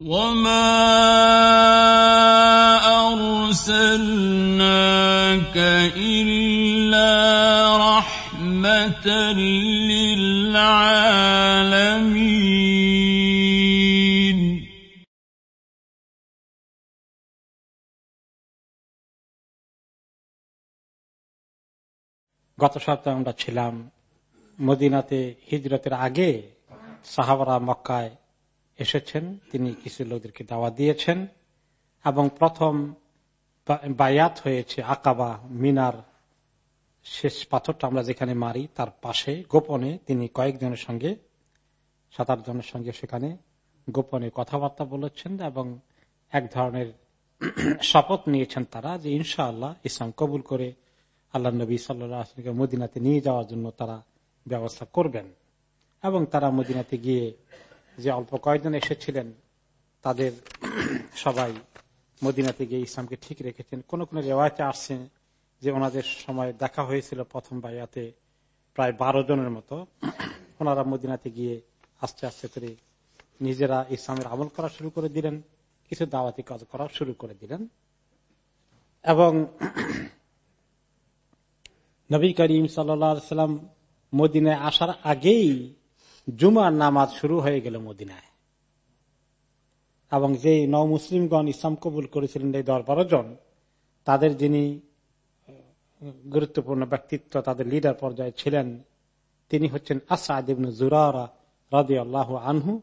وما أرسلناك إلا رحمة للعالمين গত সপ্তাহে আমরা ছিলাম মদিনাতে হিজরতের আগে সাহাবারা মক্কায় এসেছেন, তিনি কিছু লোকদেরকে দাওয়া দিয়েছেন, এবং প্রথম বায়াত হয়েছে আকাবা মিনার শেষ পাথরটা আমরা যেখানে মারি, তার পাশে, গোপনে তিনি কয়েকজনের সঙ্গে, সাত আট জনের সঙ্গে সেখানে গোপনে কথাবার্তা বলেছেন এবং এক ধরনের শপথ নিয়েছেন তারা যে ইনশাআল্লাহ ইসলাম কবুল করে আল্লাহ নবী সাল্লামকে মদিনাতে নিয়ে যাওয়ার জন্য তারা ব্যবস্থা করবেন। এবং তারা মদিনাতে গিয়ে যে অল্প কয়েকজন এসেছিলেন, তাদের সবাই মদিনাতে গিয়ে ইসলামকে ঠিক রেখেছেন। কোন কোন রেওয়ায়তে আসছে যে ওনাদের সময় দেখা হয়েছিল প্রথম বাইয়াতে প্রায় বারো জনের মতো। ওনারা মদিনাতে গিয়ে আস্তে আস্তে করে নিজেরা ইসলামের আমল করা শুরু করে দিলেন, কিছু দাওয়াতি কাজ করা শুরু করে দিলেন। এবং নবী করিম সাল্লাম মদিনায় আসার আগেই জুমার নামাজ শুরু হয়ে গেল মদিনায়। এবং যে নৌ মুসলিমগণ ইসলাম কবুল করেছিলেন এই দশ বারো জন, তাদের যিনি গুরুত্বপূর্ণ ব্যক্তিত্ব, তাদের লিডার পর্যায়ে ছিলেন, তিনি হচ্ছেন আসাদিবন জুরারা রাদি আল্লাহ আনহু।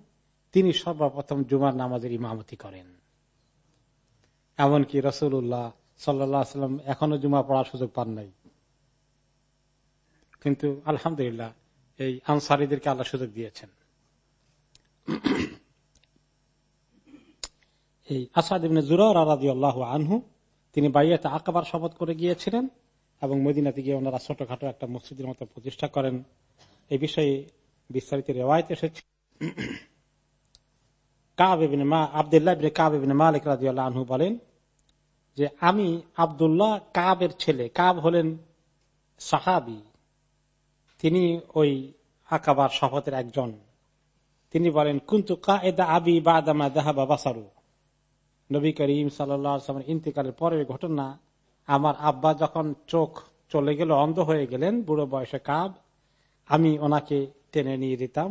তিনি সর্বপ্রথম জুমার নামাজের ইমামতি করেন। এমনকি রসুল্লাহ সাল্লাম এখনও জুমা পড়ার সুযোগ পান নাই। কিন্তু আলহামদুলিল্লাহ এই আনসারিদেরকে আল্লাহ সুযোগ দিয়েছেন। এই জুরার আরাদি আল্লাহ আনহু, তিনি বাইয়াতে আকাবার শপথ করে গিয়েছিলেন এবং মদিনাতে গিয়ে ওনারা ছোটখাটো একটা মসজিদের মতো প্রতিষ্ঠা করেন। এই বিষয়ে বিস্তারিত রেওয়ায়ত এসেছে। আমি আবদুল্লাহ কাবের ছেলে। কাব হলেন সাহাবি। তিনি ওই আকাবার শপথের একজন। তিনি বলেন, কুন্তু কায়দা আবি বাদামা দেহাবা বাসারু। নবী করিম সাল্লাম ইন্তিকালের পরের ঘটনা, আমার আব্বা যখন চোখ চলে গেল, অন্ধ হয়ে গেলেন, বুড়ো বয়সে কাব, আমি ওনাকে টেনে নিয়ে দিতাম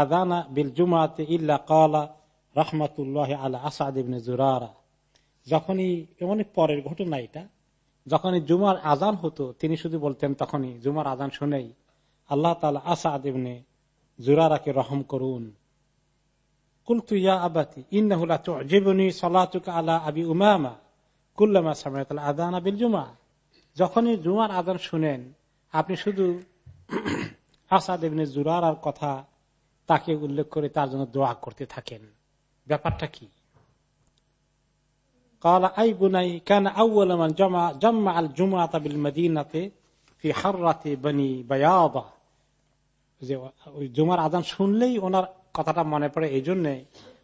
আদানা বিল ইল্লা আসাদ জুরারা। যখনই অনেক পরের ঘটনা এটা যখনই জুমার আজান হতো, তিনি শুধু বলতেন তখনই, জুমার আজান শুনেই আল্লাহ তালা আসাদ ইবনে জুরারাকে রহম করুন। যখনই জুমার আদান শুনেন, আপনি শুধু আসাদ জুরার কথা তাকে উল্লেখ করে তার জন্য দোয়া করতে থাকেন। ব্যাপারটা কি? قال أي بني كان أول من جمع جمع الجمعة بالمدينة في حرة بني بياضة যে জুমার আদান শুনলেই ওনার কথাটা মনে পড়ে এই জন্যে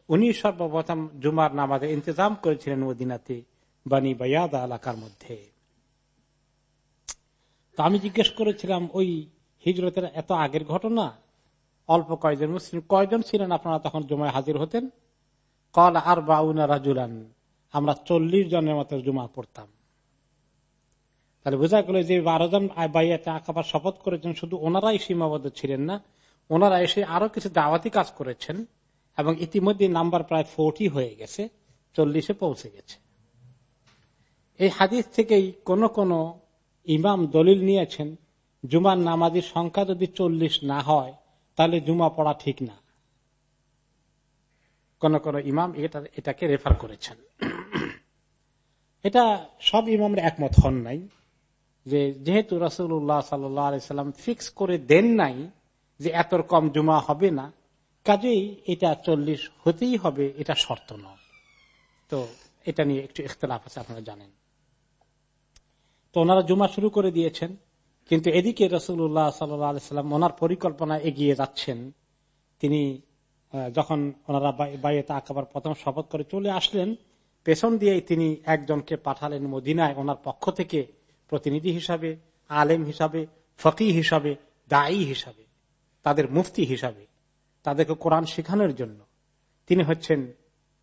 উনি সর্বপ্রথম জুমার নামাজে ইন্তজাম করেছিলেন মদিনাতে বানি বায়াদা এলাকার মধ্যে তো আমি জিজ্ঞেস করেছিলাম ওই হিজরতের এত আগের ঘটনা অল্প কয়জন মুসলিম কয়জন ছিলেন আপনারা তখন জুমায় হাজির হতেন কল আর বাউনা রাজুলান আমরা চল্লিশ জনের মতো জুমা পড়তাম। তাহলে বোঝা গেল যে বারো জন বাইয়াতে আঁকাবার শপথ করেছেন, শুধু ওনারাই সীমাবদ্ধ ছিলেন না, ওনারা এসে আরও কিছু দাওয়াতি কাজ করেছেন এবং ইতিমধ্যে নাম্বার প্রায় ফোরটি হয়ে গেছে, চল্লিশে পৌঁছে গেছে। এই হাদিস থেকেই কোন কোন ইমাম দলিল নিয়েছেন, জুমার নামাজির সংখ্যা যদি চল্লিশ না হয়, তাহলে জুমা পড়া ঠিক না। কোন কোন ইমাম এটা এটাকে রেফার করেছেন। এটা সব ইমামের একমত হন নাই যে যেহেতু রসুল্লাহ সাল্লাম ফিক্স করে দেন নাই যে এত কম জুমা হবে না, কাজেই এটা চল্লিশ হতেই হবে, এটা শর্ত নয়। তো এটা নিয়ে একটু ইখতলাফ আছে, আপনারা জানেন। তো ওনারা জুমা শুরু করে দিয়েছেন, কিন্তু এদিকে রসুল্লাহ সাল্লাম ওনার পরিকল্পনা এগিয়ে যাচ্ছেন। তিনি যখন ওনারা বাইরে আঁকাবার প্রথম শপথ করে চলে আসলেন, পেছন দিয়ে তিনি একজনকে পাঠালেন মদিনায়, ওনার পক্ষ থেকে প্রতিনিধি হিসাবে, আলেম হিসাবে ফকি হিসাবে, দায়ী হিসাবে, তাদের মুফতি হিসাবে, তাদেরকে কোরআন শেখানোর জন্য। তিনি হচ্ছেন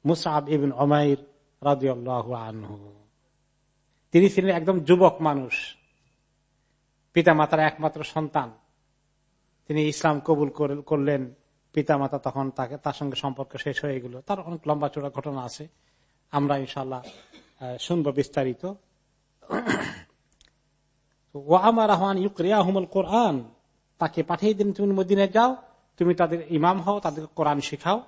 মুসাব ইবিন অমাইর রাজিউল্লাহ আনহু। তিনি ছিলেন একদম যুবক মানুষ পিতা মাতার একমাত্র সন্তান। তিনি ইসলাম কবুল করলেন। পিতা মাতা তখন তাকে, তার সঙ্গে সম্পর্ক শেষ হয়ে গেল। তার অনেক লম্বা চোরা ঘটনা আছে। আমরা ইনশাল্লাহ শুনব বিস্তারিত। ও আমার আহ্বান ইউক্রিয়াহমুল কোরআন। তাকে পাঠিয়ে দিন, তুমি মদিনে যাও, তুমি তাদের ইমাম হও, তাদেরকে কোরআন শিখাও।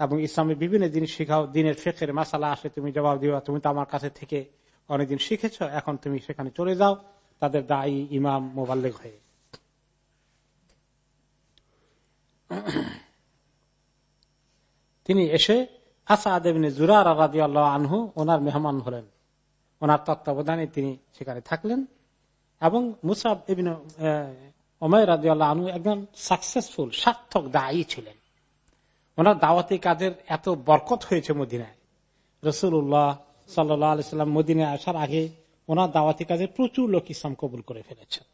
এবং ইসলামের বিভিন্ন জিনিস শিখাও, দিনের ফেকের মাসালা আসে, তুমি জবাব দিও, তুমি তো আমার কাছে থেকে অনেকদিন শিখেছ, এখন তুমি সেখানে চলে যাও। তাদের দায়ী ইমাম মোবাল্লেগ হয়ে। তিনি এসে আসাদ জুরার রাজি আল্লাহ আনহু ওনার মেহমান হলেন। ওনার তত্ত্বাবধানে তিনি সেখানে থাকলেন এবং মুসাব এবিন ওময় রাজি আল্লাহ আনহু একজন সাকসেসফুল সার্থক দায়ী ছিলেন। ওনার দাওয়াতি কাজের এত বরকত হয়েছে মদিনায়। রসুল্লাহ সাল্লাহ আলিয়াল্লাম মদিনায় আসার আগে ওনার দাওয়াতি কাজে প্রচুর লোক ইসলাম কবুল করে ফেলেছেন।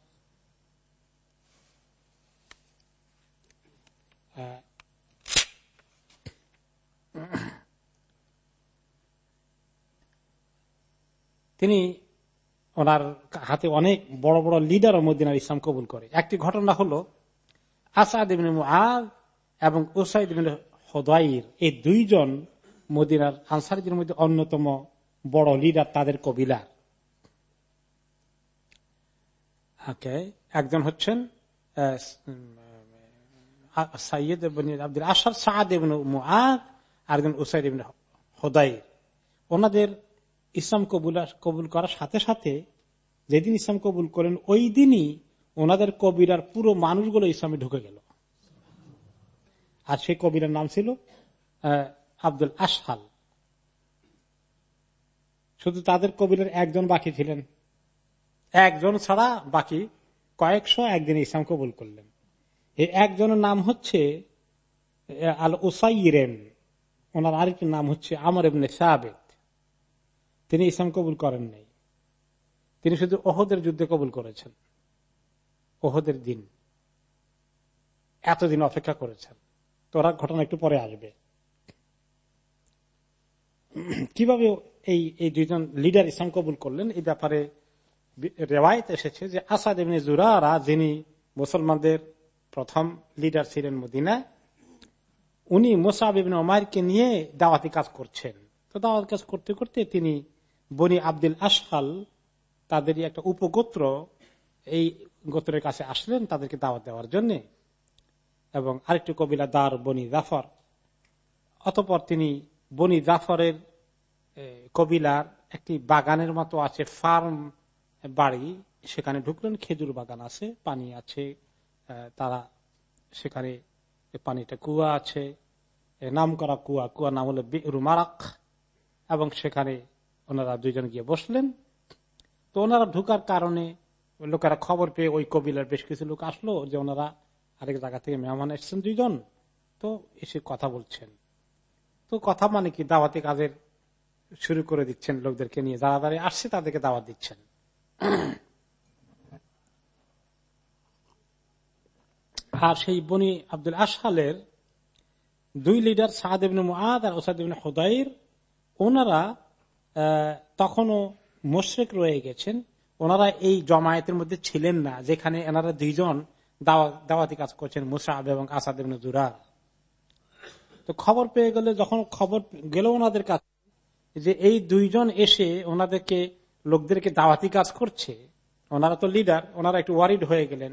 তিনি ওনার হাতে অনেক বড় বড় লিডার মদিনার ইসলাম কবুল করে। একটি ঘটনা হলো, আসাদ এবং ওসাইদ হদাইর এই দুইজন মদিনার আনসারিদের মধ্যে অন্যতম বড় লিডার তাদের কবিলার একজন হচ্ছেন সাইয়দ আব্দুল আসার সাহাদ আরেকজন উসাইদ হদাইর। ওনাদের ইসলাম কবুল কবুল করার সাথে সাথে যেদিন ইসলাম কবুল করেন, ওই দিনই ওনাদের কবিরার পুরো মানুষগুলো ইসলামে ঢুকে গেল। আর সেই কবিরার নাম ছিল আব্দুল আশহাল। শুধু তাদের কবিরের একজন বাকি ছিলেন। একজন ছাড়া বাকি কয়েকশো একদিন ইসলাম কবুল করলেন। একজনের নাম হচ্ছে আল ওসাইরেন ওনার আরেকটি নাম হচ্ছে আমর এমনি সাবেদ তিনি ইসলাম কবুল করেন নাই। তিনি শুধু ওহদের যুদ্ধে কবুল করেছেন। ওহদের দিন। এতদিন অপেক্ষা করেছেন। তোরা ঘটনা একটু পরে আসবে। কীভাবে এই এই দুইজন লিডার ইসলাম কবুল করলেন? এই ব্যাপারে রেওয়ায়ত এসেছে যে আসাদ এমনি জুরারা, যিনি মুসলমানদের প্রথম লিডার ছিলেন মদিনা। উনি মোসাব ইবিন ওমারকে নিয়ে দাওয়াতি কাজ করছেন। তো দাওয়াত কাজ করতে করতে তিনি বনি আব্দুল আসহাল তাদেরই একটা উপগোত্র এই গোত্রের কাছে আসলেন তাদেরকে দাওয়াত দেওয়ার জন্য। এবং আরেকটি কবিলা দার বনি জাফর। অতপর তিনি বনি জাফরের কবিলার একটি বাগানের মতো আছে, ফার্ম বাড়ি। সেখানে ঢুকলেন, খেজুর বাগান আছে, পানি আছে তারা সেখানে পানিটা কুয়া আছে। নাম করা কুয়া কুয়া নাম হলো রুমারাক এবং সেখানে ওনারা দুইজন গিয়ে বসলেন। তো ওনারা ঢুকার কারণে লোকেরা খবর পেয়ে ওই কবিলার বেশ কিছু লোক আসলো যে ওনারা আরেক জায়গা থেকে মেহমান এসছেন দুইজন। তো এসে কথা বলছেন। তো কথা মানে কি? দাওয়াতি কাজের শুরু করে দিচ্ছেন লোকদেরকে নিয়ে। যারা দাঁড়িয়ে আসছে তাদেরকে দাওয়াত দিচ্ছেন। আর সেই বনি আব্দুল আসালের দুই লিডার সাহাদেবিন মুআদ আর ওসাদিন হুদাইর, ওনারা তখনও মোশরেক রয়ে গেছেন। ওনারা এই জমায়েতের মধ্যে ছিলেন না, যেখানে এনারা দুইজন দাওয়াতি কাজ করছেন মুসাহাব এবং আসাদিন জুরার তো খবর পেয়ে গেলে যখন খবর গেল ওনাদের কাছে যে এই দুইজন এসে ওনাদেরকে, লোকদেরকে দাওয়াতি কাজ করছে, ওনারা তো লিডার, ওনারা একটু ওয়ারিড হয়ে গেলেন।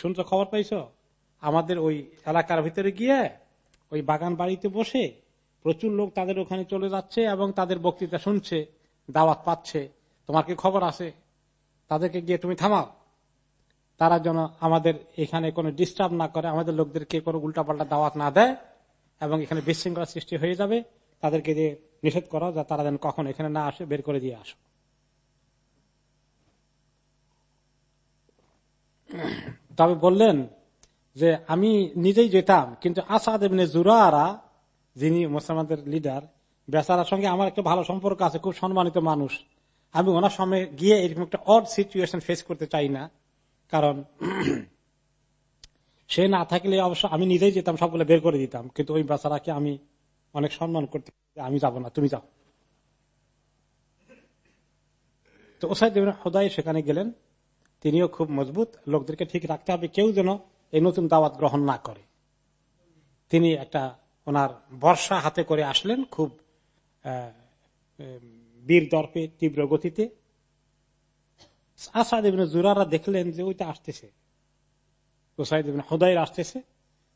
শুনছো, খবর পাইছ? আমাদের ওই এলাকার ভিতরে গিয়ে ওই বাগান বাড়িতে বসে প্রচুর লোক তাদের ওখানে চলে যাচ্ছে এবং তাদের বক্তৃতা শুনছে, দাওয়াত পাচ্ছে। তোমার কি খবর আছে? তাদেরকে গিয়ে তুমি থামাও। তারা যেন আমাদের এখানে কোনো ডিস্টার্ব না করে, আমাদের লোকদেরকে কোনো উল্টাপাল্টা দাওয়াত না দেয় এবং এখানে বিশৃঙ্খলা সৃষ্টি হয়ে যাবে, তাদেরকে যে নিষেধ করো যা তারা যেন কখন এখানে না আসে, বের করে দিয়ে আসো। তবে বললেন যে, আমি নিজেই যেতাম, কিন্তু আসাদ এমনি জুরারা, যিনি মুসলমানদের লিডার বেচারার সঙ্গে আমার একটা ভালো সম্পর্ক আছে, খুব সম্মানিত মানুষ। আমি ওনার সামনে গিয়ে এরকম একটা অড সিচুয়েশন ফেস করতে চাই না। কারণ সে না থাকলে অবশ্য আমি নিজেই যেতাম, সবগুলো বের করে দিতাম। কিন্তু ওই বেচারাকে আমি অনেক সম্মান করতে আমি যাব না, তুমি যাও। তো ওসাই দেবেন হোদাই সেখানে গেলেন। তিনিও খুব মজবুত। লোকদেরকে ঠিক রাখতে হবে কেউ যেন এই নতুন দাওয়াত গ্রহণ না করে। তিনি একটা ওনার বর্ষা হাতে করে আসলেন খুব বীর দর্পে, তীব্র গতিতে। আসাদ জুরারা দেখলেন যে ওইটা আসতেছে। ওসাইদ হুদাইর আসতেছে।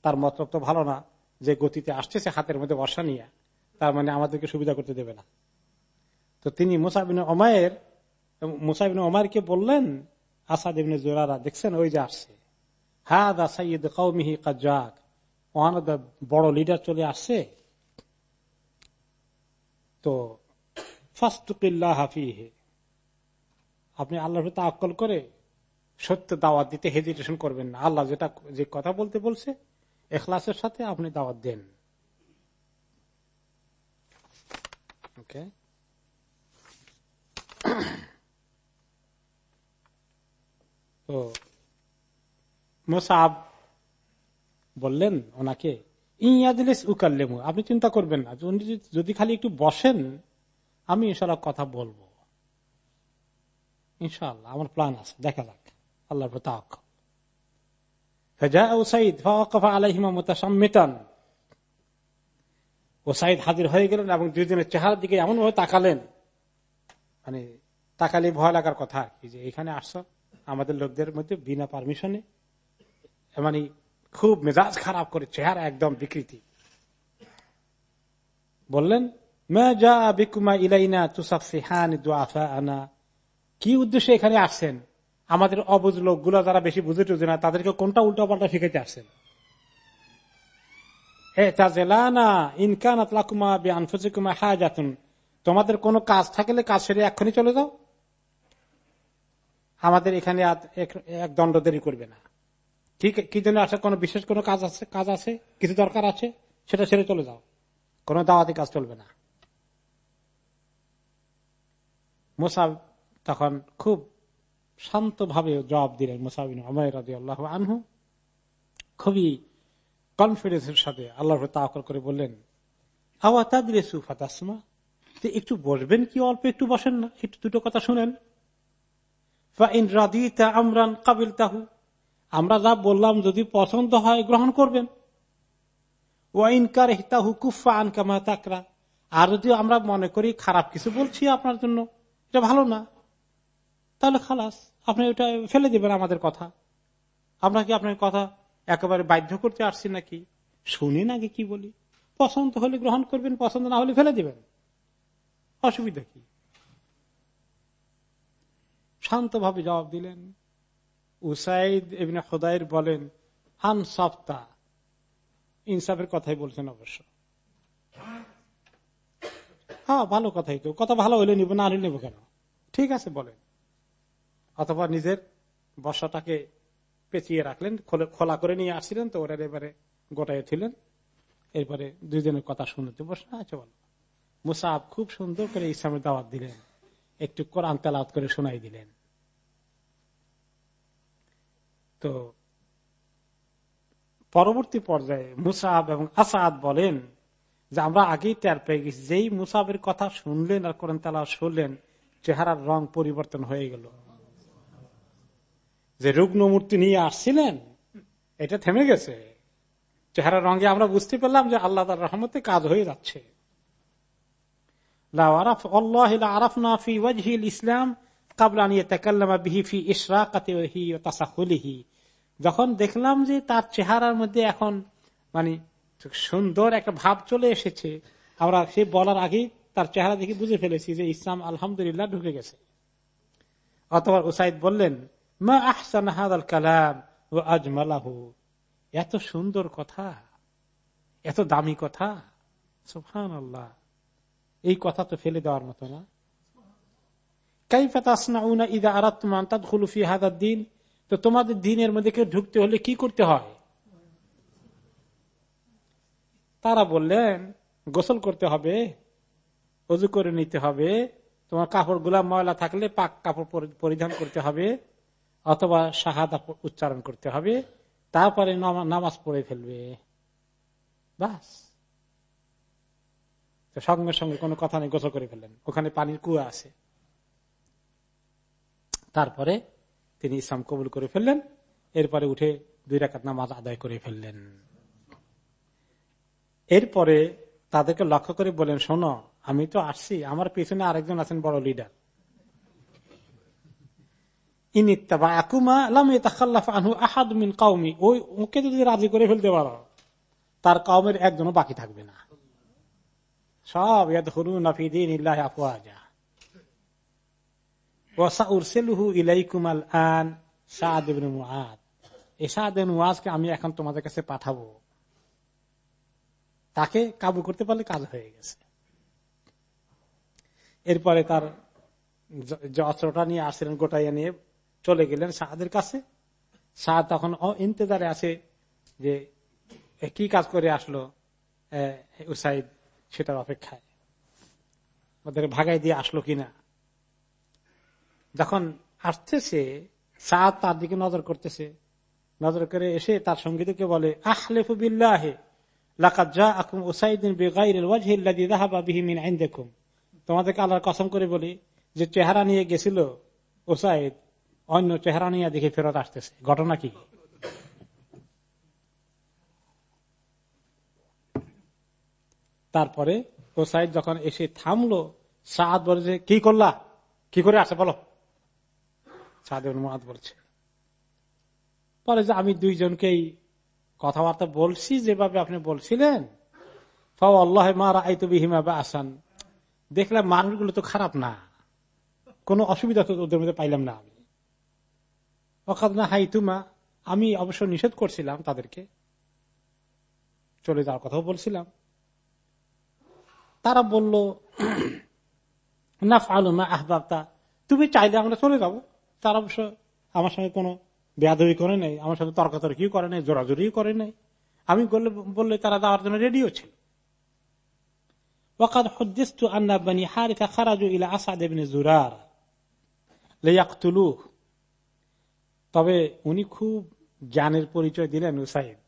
তার মতলব তো ভালো না যে গতিতে আসতেছে, হাতের মধ্যে বর্ষা নিয়ে। তার মানে আমাদেরকে সুবিধা করতে দেবে না। তো তিনি মুসাবিন ওমায়ের মুসাবিন ওমায়রকে বললেন আসাদ ইবিন জোরারা দেখছেন? ওই যে আসছে। হাদ আসাইদ কৌমিহি কাজাক ওয়ান বড় লিডার চলে আসছে। তো ফাস্তুকিল্লাহ হাফিহে আপনি আল্লাহর তাক্কল করে সত্য দাওয়াত দিতে হেজিটেশন করবেন না। আল্লাহ যেটা, যে কথা বলতে বলছে, এখলাসের সাথে আপনি দাওয়াত দেন। ওকে তো মোসাব বললেন ওনাকে ইয়াদিলিস উকাল্লেমু আপনি চিন্তা করবেন না যদি খালি একটু বসেন, আমি ইনশাল্লাহ কথা বলব। ইনশাল্লাহ আমার প্ল্যান আছে, দেখা যাক, আল্লাহর হাজির হয়ে গেলেন এবং দুজনের চেহারার দিকে এমন ভাবে তাকালেন। মানে তাকালে ভয় লাগার কথা যে এখানে আসছ। আমাদের লোকদের মধ্যে বিনা পারমিশনে মানে খুব মেজাজ খারাপ করে চেহারা একদম বিকৃতি। বললেন কি উদ্দেশ্যে এখানে আসছেন? আমাদের অবুজ লোকগুলো যারা বেশি বুঝে টুঝে না, তাদেরকে কোনটা উল্টা পাল্টা শিখাইতে আসছেন? তোমাদের কোন কাজ থাকলে কাজ সেরে এক্ষুনি চলে যাও। আমাদের এখানে এক দণ্ড দেরি করবে না। ঠিক কি জন্য আসে? কোন বিশেষ কোন কাজ আছে কাজ আছে? কিছু দরকার আছে? সেটা ছেড়ে চলে যাও। কোন দাওয়াতি কাজ চলবে না। মোসাব তখন খুব শান্তভাবে জবাব দিলেন মোসাবিন আল্লাহ আনহু। খুবই কনফিডেন্সের সাথে আল্লাহ তাকর করে বললেন আওয়া তাদিরে সুফাতাসমা একটু বসবেন কি? অল্প একটু বসেন না। একটু দুটো কথা শুনেন। আমরান কাবিল তাহু আমরা যা বললাম যদি পছন্দ হয় গ্রহণ করবেন। ওয়াইনকার হিতাহু কুফা আনকামা তাকরা আর যদি আমরা মনে করি খারাপ কিছু বলছি আপনার জন্য, এটা ভালো না। তাহলে খালাস, আপনি ওটা ফেলে দেবেন আমাদের কথা। আমরা কি আপনার কথা একেবারে বাধ্য করতে আসছি নাকি? শুনি নাকি কি বলি। পছন্দ হলে গ্রহণ করবেন, পছন্দ না হলে ফেলে দেবেন। অসুবিধা কি? শান্তভাবে জবাব দিলেন। উসাইদ এমনি খোদাইর বলেন আনসাফতা ইনসাফের কথাই বলছেন অবশ্য। হ্যাঁ ভালো কথাই তো। কথা ভালো হলে নিব, না নেব কেন? ঠিক আছে, বলেন। অথবা নিজের বর্ষাটাকে পেঁচিয়ে রাখলেন, খোলা করে নিয়ে আসছিলেন, তো ওরা এবারে গোটায় ছিলেন এরপরে দুইজনের কথা শুনতে বসে আচ্ছা বলো। মুসাফ খুব সুন্দর করে ইসলামের দাওয়াত দিলেন। একটু কোরআন তেলাওত করে শোনাই দিলেন। তো পরবর্তী পর্যায়ে মুসাব এবং আসাদ বলেন যে, আমরা আগেই টের পেয়ে গেছি। যেই মুসাবের কথা শুনলেন আর কোরআন তালা শুনলেন, চেহারার রং পরিবর্তন হয়ে গেল। যে রুগ্ন মূর্তি নিয়ে আসছিলেন, এটা থেমে গেছে। চেহারার রঙে আমরা বুঝতে পারলাম যে আল্লাহ তার রহমতে কাজ হয়ে যাচ্ছে। ইসলাম যখন দেখলাম যে তার চেহারার মধ্যে এখন মানে সুন্দর একটা ভাব চলে এসেছে, আমরা সে বলার আগেই তার চেহারা দেখে বুঝে ফেলেছি যে ইসলাম আলহামদুলিল্লাহ ঢুকে গেছে। অথবা উসাইদ বললেন, মা এত সুন্দর কথা, এত দামি কথা সুফান আল্লাহ এই কথা তো ফেলে দেওয়ার মতো না। দিন তো তোমাদের দিনের মধ্যে কেউ ঢুকতে হলে কি করতে হয়? তারা বললেন, গোসল করতে হবে, অজু করে নিতে হবে, তোমার কাপড়গুলা ময়লা থাকলে পাক কাপড় পরিধান করতে হবে, অথবা শাহাদা উচ্চারণ করতে হবে, তারপরে নামাজ পড়ে ফেলবে। বাস। সঙ্গে সঙ্গে কোনো কথা নেই, গোসল করে ফেললেন। ওখানে পানির কুয়া আছে। তারপরে তিনি ইসলাম কবুল করে ফেললেন। এরপরে উঠে দুই রাকাত নামাজ আদায় করে ফেললেন। এরপরে তাদেরকে লক্ষ্য করে বলেন, শোনো, আমি তো আসছি। আমার পিছনে আরেকজন আছেন বড় লিডার ওকে যদি রাজি করে ফেলতে পারো, তার কমের একজনও বাকি থাকবে না। সব আমি এখন তোমাদের কাছে পাঠাবো। তাকে কাবু করতে পারলে কাজ হয়ে গেছে। এরপরে তার যে অস্ত্রটা নিয়ে আসছিলেন, গোটাইয়া নিয়ে চলে গেলেন শাহাদের কাছে। শাহ তখন ইন্তজারে আছে যে কি কাজ করে আসলো উসাইদ সেটার অপেক্ষায়। ওদের ভাগাই দিয়ে আসলো কিনা? যখন আসতেছে, সাদ তার দিকে নজর করতেছে। নজর করে এসে তার সঙ্গীতকে বলে আহলেফুবিল্লাহে তোমাদেরকে আল্লাহর কসম করে বলি, যে চেহারা নিয়ে গেছিল অন্য চেহারা নিয়ে দেখে ফেরত আসতেছে। ঘটনা কি? তারপরে ওসাইদ যখন এসে থামলো, সাদ বলে যে, কি করলা? কি করে আসে বলো? সাদ বলছে। পরে যে আমি দুইজনকেই কথাবার্তা বলছি, যেভাবে আপনি বলছিলেন। আল্লাহ মারা আইতো বিহিমা বা আসান দেখলাম মানুষগুলো তো খারাপ না। কোনো অসুবিধা ওদের মধ্যে পাইলাম না আমি। অকাদ না হাইতুমা আমি অবশ্য নিষেধ করছিলাম তাদেরকে। চলে যাওয়ার কথাও বলছিলাম। তারা বলল না ফালুমা আহবাবতা, তুমি চাইলে আমরা চলে যাব। তার অবশ্য আমার সঙ্গে কোনো বেয়াদবি করে নাই আমার সাথে তর্কাতর্কিও করে নাই জোরাজোরিও করে নাই আমি বললে তারা যাওয়ার জন্য রেডিও ছিল وقد حدثت أن بني حارثة خرجوا إلى أسعد بن زرار ليقتلوه তবে উনি খুব জ্ঞানের পরিচয় দিলেন উসাইদ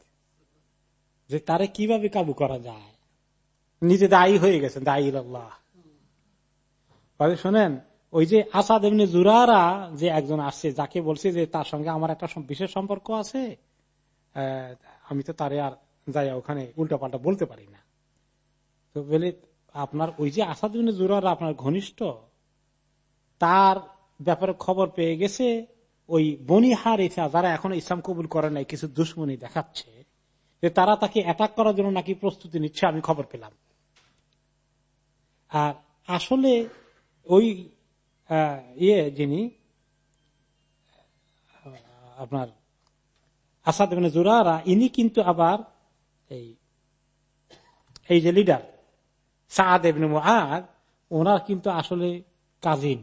যে তারে কিভাবে কাবু করা যায় নিজে দায়ী হয়ে গেছে দায়ী আল্লাহ শোনেন ওই যে আসাদ এমনি জুরারা যে একজন আসছে, যাকে বলছে যে তার সঙ্গে আমার একটা বিশেষ সম্পর্ক আছে আমি তো তারে আর যাই ওখানে উল্টা পাল্টা বলতে পারি না। তো বলে, আপনার ওই যে আসাদ এমনি জুরারা আপনার ঘনিষ্ঠ, তার ব্যাপারে খবর পেয়ে গেছে, ওই বনিহার ইসা যারা এখন ইসলাম কবুল করে নাই, কিছু দুশ্মনী দেখাচ্ছে, যে তারা তাকে অ্যাটাক করার জন্য নাকি প্রস্তুতি নিচ্ছে, আমি খবর পেলাম। আর আসলে ওই ইয়ে যিনি আপনার আসাদ জোরারা, ইনি কিন্তু আবার এই এই যে লিডার সাদ এমনি মুআদ, ওনার কিন্তু আসলে কাজিন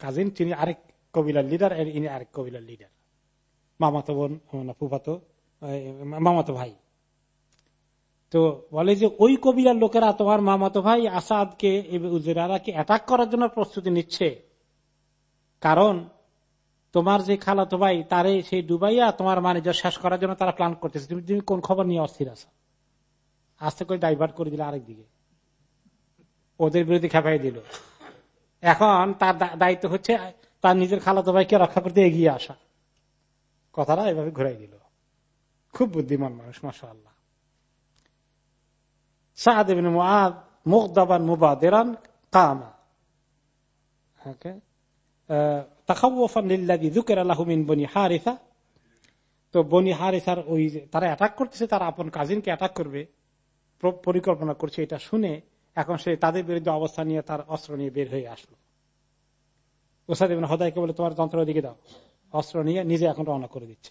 কাজিন তিনি আরেক কবিলার লিডার ইনি আরেক কবিলার লিডার মামাতো বোন ফুফাতো মামাতো ভাই। তো বলে যে, ওই কবিলার লোকেরা তোমার মামাতো ভাই আসাদকে উজেরাকে অ্যাটাক করার জন্য প্রস্তুতি নিচ্ছে। কারণ, তোমার যে খালাতো ভাই, তারে সেই ডুবাইয়া তোমার মানিজ্য শেষ করার জন্য তারা প্ল্যান করতেছে। তুমি তুমি কোন খবর নিয়ে অস্থির আছো? আস্তে করে ডাইভার্ট করে দিলে আরেক দিকে। ওদের বিরুদ্ধে খেপাই দিল। এখন তার দায়িত্ব হচ্ছে, তার নিজের খালাতো ভাইকে রক্ষা করতে এগিয়ে আসা। কথাটা এভাবে ঘুরাই দিল। খুব বুদ্ধিমান মানুষ মাসা করবে। পরিকল্পনা করছে এটা শুনে এখন সে তাদের বিরুদ্ধে অবস্থা নিয়ে তার অস্ত্র নিয়ে বের হয়ে আসলো। ওসাদ হদাইকে বলে, তোমার যন্ত্র দিকে দাও। অস্ত্র নিয়ে নিজে এখন রওনা করে দিচ্ছে।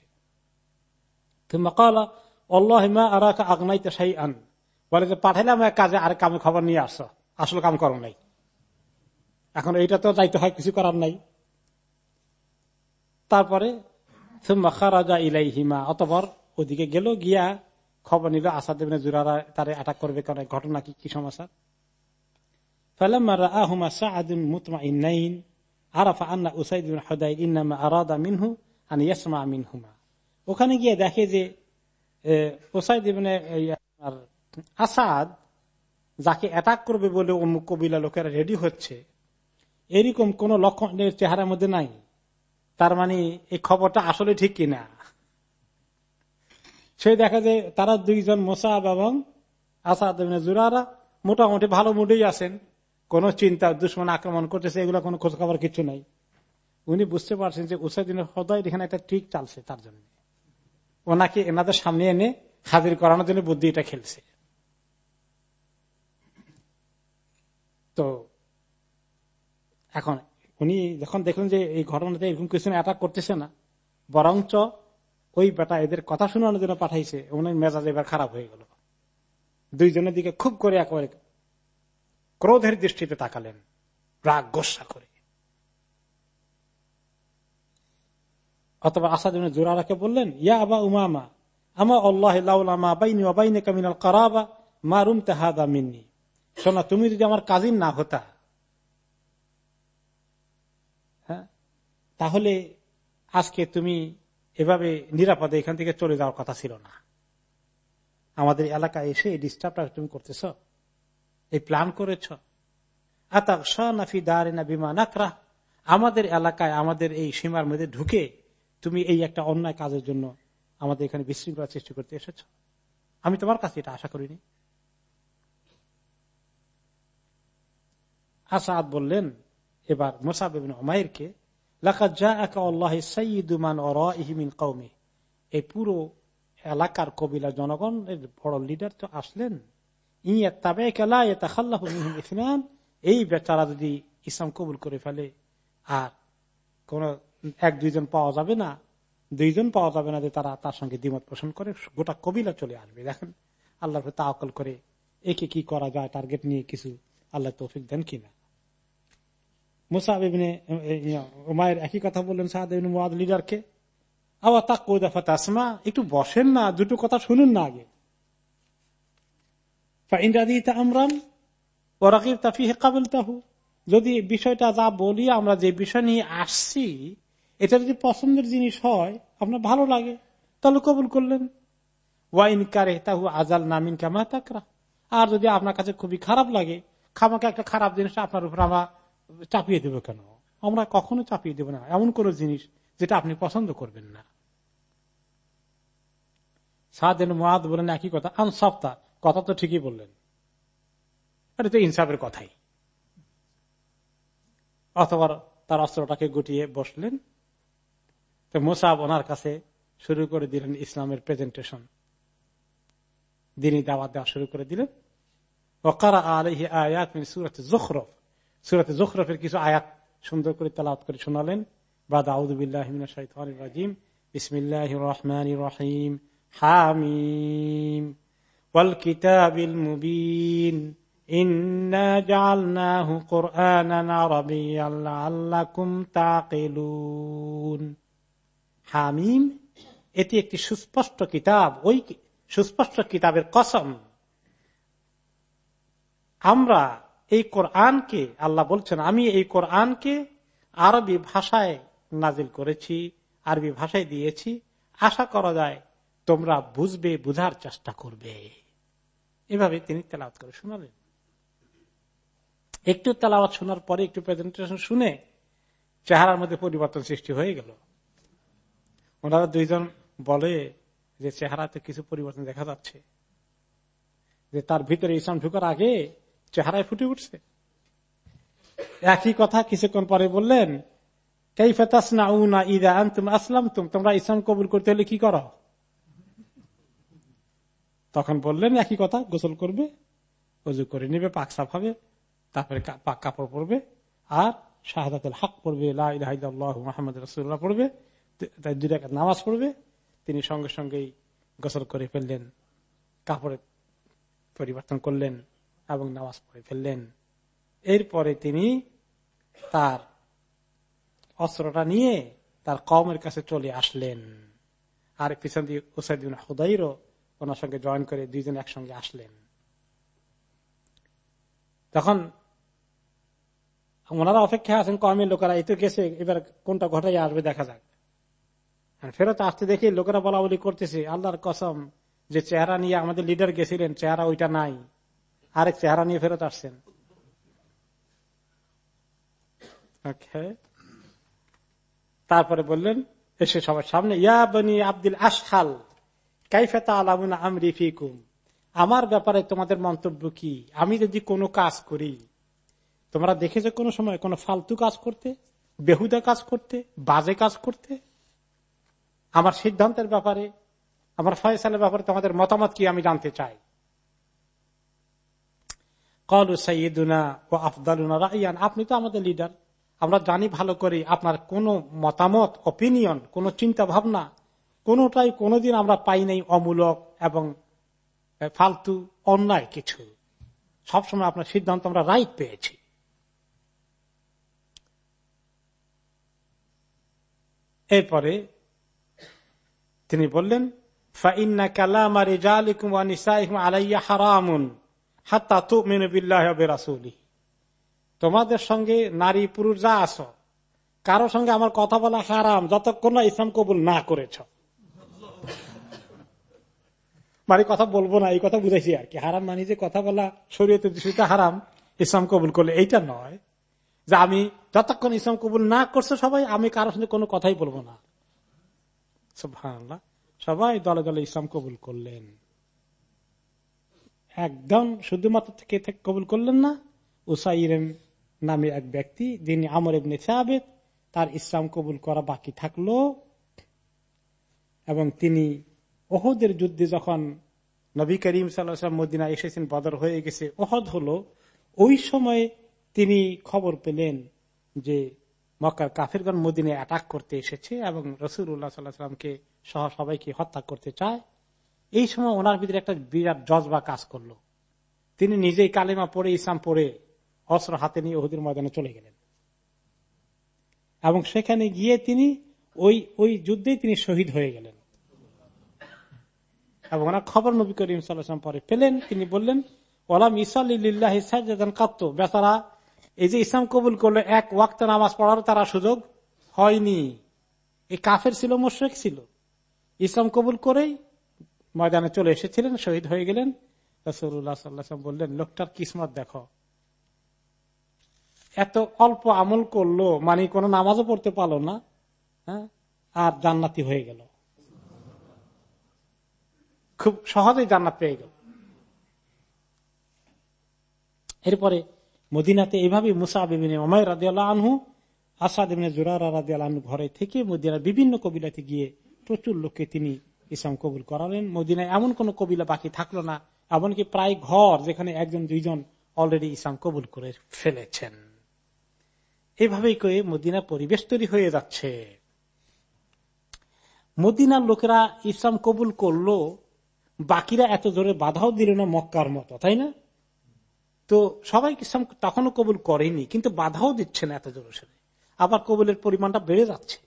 আগনাইতে সাই আন বলে যে, পাঠাইলাম এক কাজে আর কামে খবর নিয়ে আসো। আসলে কাম করো নাই। এখন এইটা তো যাইতে হয়, কিছু করার নাই। তারপরে খারাজা ইলাই হিমা অতপর ওদিকে গেল, গিয়া খবর নিল, আসাদ জুরারা তারে আটাক করবে কারণ ঘটনা কি কি সমস্যা? ওখানে গিয়ে দেখে যে আসাদ যাকে অ্যাটাক করবে বলে অমুক কবিলা লোকেরা রেডি হচ্ছে, এরকম কোন লক্ষণের চেহারার মধ্যে নাই। তার মানে এই খবরটা আসলে ঠিক কিনা? সে দেখা যায় তারা দুইজন মোসাব এবং আসাদ জুরারা মোটামুটি ভালো মুডেই আছেন, কোন চিন্তা, দুশ্মন আক্রমণ করতেছে, এগুলো কোনো খোঁজ খবর কিছু নাই। উনি বুঝতে পারছেন যে উসাইদিনের হৃদয় এখানে একটা ট্রিক চালছে তার জন্য। ওনাকে এনাদের সামনে এনে হাজির করানোর জন্য বুদ্ধি এটা খেলছে। তো এখন উনি যখন দেখলেন যে এই ঘটনাতে এরকম কিছু অ্যাটাক করতেছে না, বরঞ্চ ওই বেটা এদের কথা শোনানোর জন্য পাঠাইছে উনি মেজাজ এবার খারাপ হয়ে গেল। দুইজনের দিকে খুব করে একেবারে ক্রোধের দৃষ্টিতে তাকালেন, রাগ গোসা করে। অথবা আসাদ জোরারাকে বললেন, ইয়া আবা উমামা, আমা আল্লাহ বাইনি কামিনাল কারাবা মারুম তেহাদা মিন্নি। শোনা, তুমি যদি আমার কাজিন না হতা হ্যাঁ তাহলে আজকে তুমি এভাবে নিরাপদে এখান থেকে চলে যাওয়ার কথা ছিল না। আমাদের এলাকায় এসে এই ডিস্টার্বটা তুমি করতেছ? এই প্ল্যান করেছ? আমাদের এলাকায় আমাদের এই সীমার মধ্যে ঢুকে তুমি এই একটা অন্যায় কাজের জন্য আমাদের এখানে বিশৃঙ্খলা সৃষ্টি করতে এসেছ। আমি তোমার কাছে এটা আশা করিনি। আসাদ বললেন, এবার মোসাবিন ওমায়েরকে এই পুরো এলাকার বড় লিডার তো আসলেন। এই বেচারা যদি ইসলাম কবুল করে ফেলে, আর কোন এক, দুইজন পাওয়া যাবে না, দুইজন পাওয়া যাবে না যে তারা তার সঙ্গে দ্বিমত পোষণ করে, গোটা কবিলা চলে আসবে। দেখেন আল্লাহ তাকল করে একে কি করা যায়, টার্গেট নিয়ে কিছু আল্লাহ তৌফিক দেন কিনা। উমায়ের একই কথা বললেন আবার তাকুদা তাসমা একটু বসেন না, দুটো কথা শুনুন না আগে। যদি বিষয়টা যা বলি, আমরা যে বিষয় নিয়ে আসছি, এটা যদি পছন্দের জিনিস হয়, আপনার ভালো লাগে, তাহলে কবুল করলেন। ওয়াইন কারে তাহু আজাল নামিন কামা তাকরা আর যদি আপনার কাছে খুবই খারাপ লাগে খামাকে একটা খারাপ জিনিস আপনার উপর আমরা চাপিয়ে দেবো কেন? আমরা কখনো চাপিয়ে দেব না। এমন কোন জিনিস যেটা আপনি পছন্দ করবেন না। সাদেন মাদ বলেন একই কথা আন সপ্তাহ কথা তো ঠিকই বললেন। এটা তো ইনসাফের কথাই। অথবা তার অস্ত্রটাকে গুটিয়ে বসলেন। তো মোসাব ওনার কাছে শুরু করে দিলেন ইসলামের প্রেজেন্টেশন। দিনই দাওয়াত দেওয়া শুরু করে দিলেন। ওকার আলহি আয়াত মিন সুরাতে জোখরফ সুরাতে জোখরফের কিছু আয়াত সুন্দর করে তালাত করে শোনালেন। বা দাউদ্দিল্লাহিম বিসমিল্লাহ রহমান রহিম হামিম ওয়াল কিতাবিল মুবিন হামিম এটি একটি সুস্পষ্ট কিতাব। ওই সুস্পষ্ট কিতাবের কসম। আমরা এই কোরআনকে, আল্লাহ বলছেন, আমি এই কোরআনকে আরবি ভাষায় নাজিল করেছি, আরবি ভাষায় দিয়েছি। আশা করা যায় তোমরা বুঝবে, বুঝার চেষ্টা করবে। এভাবে তিনি তেলাওয়াত করে শোনালেন। একটু তেলাওয়াত শোনার পরে একটু প্রেজেন্টেশন শুনে চেহারার মধ্যে পরিবর্তন সৃষ্টি হয়ে গেল। ওনারা দুইজন বলে যে চেহারাতে কিছু পরিবর্তন দেখা যাচ্ছে। যে তার ভিতরে ইসলাম ঢুকার আগে চেহারায় ফুটে উঠছে। একই কথা কিছুক্ষণ পরে বললেন তোমরা ইসলাম কবুল করতে হলে কি করো? তখন বললেন, একই কথা, গোসল করবে, অজু করে নিবে, পাক সাফ হবে, তারপরে পাক কাপড় পরবে, আর শাহাদাতুল হক পড়বে মোহাম্মদ রসুল্লাহ পড়বে তাই দুই রাকাত নামাজ পড়বে। তিনি সঙ্গে সঙ্গেই গোসল করে ফেললেন কাপড়ে পরিবর্তন করলেন। এবং নামাজ পড়ে ফেললেন। এরপরে তিনি তার অস্ত্রটা নিয়ে তার কমের কাছে চলে আসলেন। আর পিছন দিয়ে ওসাইদিন হুদাইরও ওনার সঙ্গে জয়েন করে দুইজন একসঙ্গে আসলেন। তখন ওনারা অপেক্ষা আছেন কমের লোকেরা, এই তো গেছে, এবার কোনটা ঘটাই আসবে দেখা যাক। ফেরত আসতে দেখি লোকেরা বলা বলি করতেছে, আল্লাহর কসম, যে চেহারা নিয়ে আমাদের লিডার গেছিলেন, চেহারা ওইটা নাই। আরেক চেহারা নিয়ে ফেরত আসছেন। তারপরে বললেন, এসে সবার সামনে, ইয়া বনি আব্দুল আশখাল কাইফেতা আমরি ফিকুম, আমার ব্যাপারে তোমাদের মন্তব্য কি? আমি যদি কোনো কাজ করি, তোমরা দেখেছ কোনো সময় কোনো ফালতু কাজ করতে, বেহুদা কাজ করতে, বাজে কাজ করতে? আমার সিদ্ধান্তের ব্যাপারে, আমার ফয়সালের ব্যাপারে তোমাদের মতামত কি আমি জানতে চাই? কলু সৈয়দুনা ও আফদালুনা রাইয়ান। আপনি তো আমাদের লিডার আমরা জানি ভালো করে আপনার কোন মতামত অপিনিয়ন কোন চিন্তা ভাবনা কোনটাই কোনোদিন আমরা পাই নাই অমূলক এবং ফালতু, অন্যায় কিছু। সবসময় আপনার সিদ্ধান্ত আমরা রাইট পেয়েছি। এরপরে তিনি বললেন ফাইন্না কালাম আলাইয়া হারামুন। হাত্তা তু মেনবিল্লাহ রাসুলি তোমাদের সঙ্গে নারী পুরুষ যা আছো, কারও সঙ্গে আমার কথা বলা হারাম, যতক্ষণ না ইসলাম কবুল না করেছ। মানে কথা বলব না, এই কথা বুঝাইছি আর কি। হারাম মানে যে কথা বলা শরীয়তের দৃষ্টিতে হারাম, ইসলাম কবুল করলে এইটা নয় যে আমি যতক্ষণ ইসলাম কবুল না করছে সবাই, আমি কারোর সঙ্গে কোনো কথাই বলব না। সবাই দলে দলে ইসলাম কবুল করলেন। একদম শুধুমাত্র থেকে কবুল করলেন না। উসাইরেন নামে এক ব্যক্তি, যিনি আমর এমনি সাহাবেদ তার ইসলাম কবুল করা বাকি থাকল। এবং তিনি ওহদের যুদ্ধে যখন নবী করিম সাল্লাম মদিনা এসেছেন, বদর হয়ে গেছে, ওহদ হলো, ওই সময় তিনি খবর পেলেন যে মক্কার কাফিরগণ মদিনে অ্যাটাক করতে এসেছে এবং রসুল্লাহ সাল্লাহামকে সহ সবাইকে হত্যা করতে চায়। এই সময় ওনার ভিতরে একটা বিরাট জজবা কাজ করল। তিনি নিজেই কালেমা পড়ে, ইসলাম পড়ে, অস্ত্র হাতে নিয়ে ওহুদের ময়দানে চলে গেলেন। এবং সেখানে গিয়ে তিনি ওই ওই যুদ্ধেই তিনি শহীদ হয়ে গেলেন। এবং ওনার খবর নবী করিম সাল্লাম পরে পেলেন। তিনি বললেন ওলাম ইসাল্লাহ কাপ্ত বেচারা, এই যে ইসলাম কবুল করল, এক ওয়াক্ত নামাজ পড়ার তারা সুযোগ হয়নি। এই কাফের ছিল মোশেক ছিল। ইসলাম কবুল করেই ময়দানে চলে এসেছিলেন, শহীদ হয়ে গেলেন। রসুল্লাহ সাল্লাম বললেন, লোকটার কিসমত দেখো। এত অল্প আমল করল মানে কোনো নামাজও পড়তে পারল না হ্যাঁ আর জান্নাতি হয়ে গেল। খুব সহজেই জান্নাত পেয়ে গেল। এরপরে মদিনাতে এইভাবে মুসাবিবিনে ওমায় রাজিয়াল্লাহ আনহু, আসাদ জোরারা রাজিয়াল আনহু ঘরে থেকে মদিনার বিভিন্ন কবিলাতে গিয়ে প্রচুর লোককে তিনি ইসলাম কবুল করালেন। মদিনায় এমন কোন কবিলা বাকি থাকল না, এমনকি প্রায় ঘর যেখানে একজন, দুইজন অলরেডি ইসলাম কবুল করে ফেলেছেন। এভাবেই করে মদিনার পরিবেশ তৈরি হয়ে যাচ্ছে। মদিনার লোকেরা ইসলাম কবুল করল, বাকিরা এত জোরে বাধাও দিল না মক্কার মতো, তাই না? তো সবাই ইসলাম তখনও কবুল করেনি, কিন্তু বাধাও দিচ্ছে না এত জোরে আবার কবুলের পরিমাণটা বেড়ে যাচ্ছে।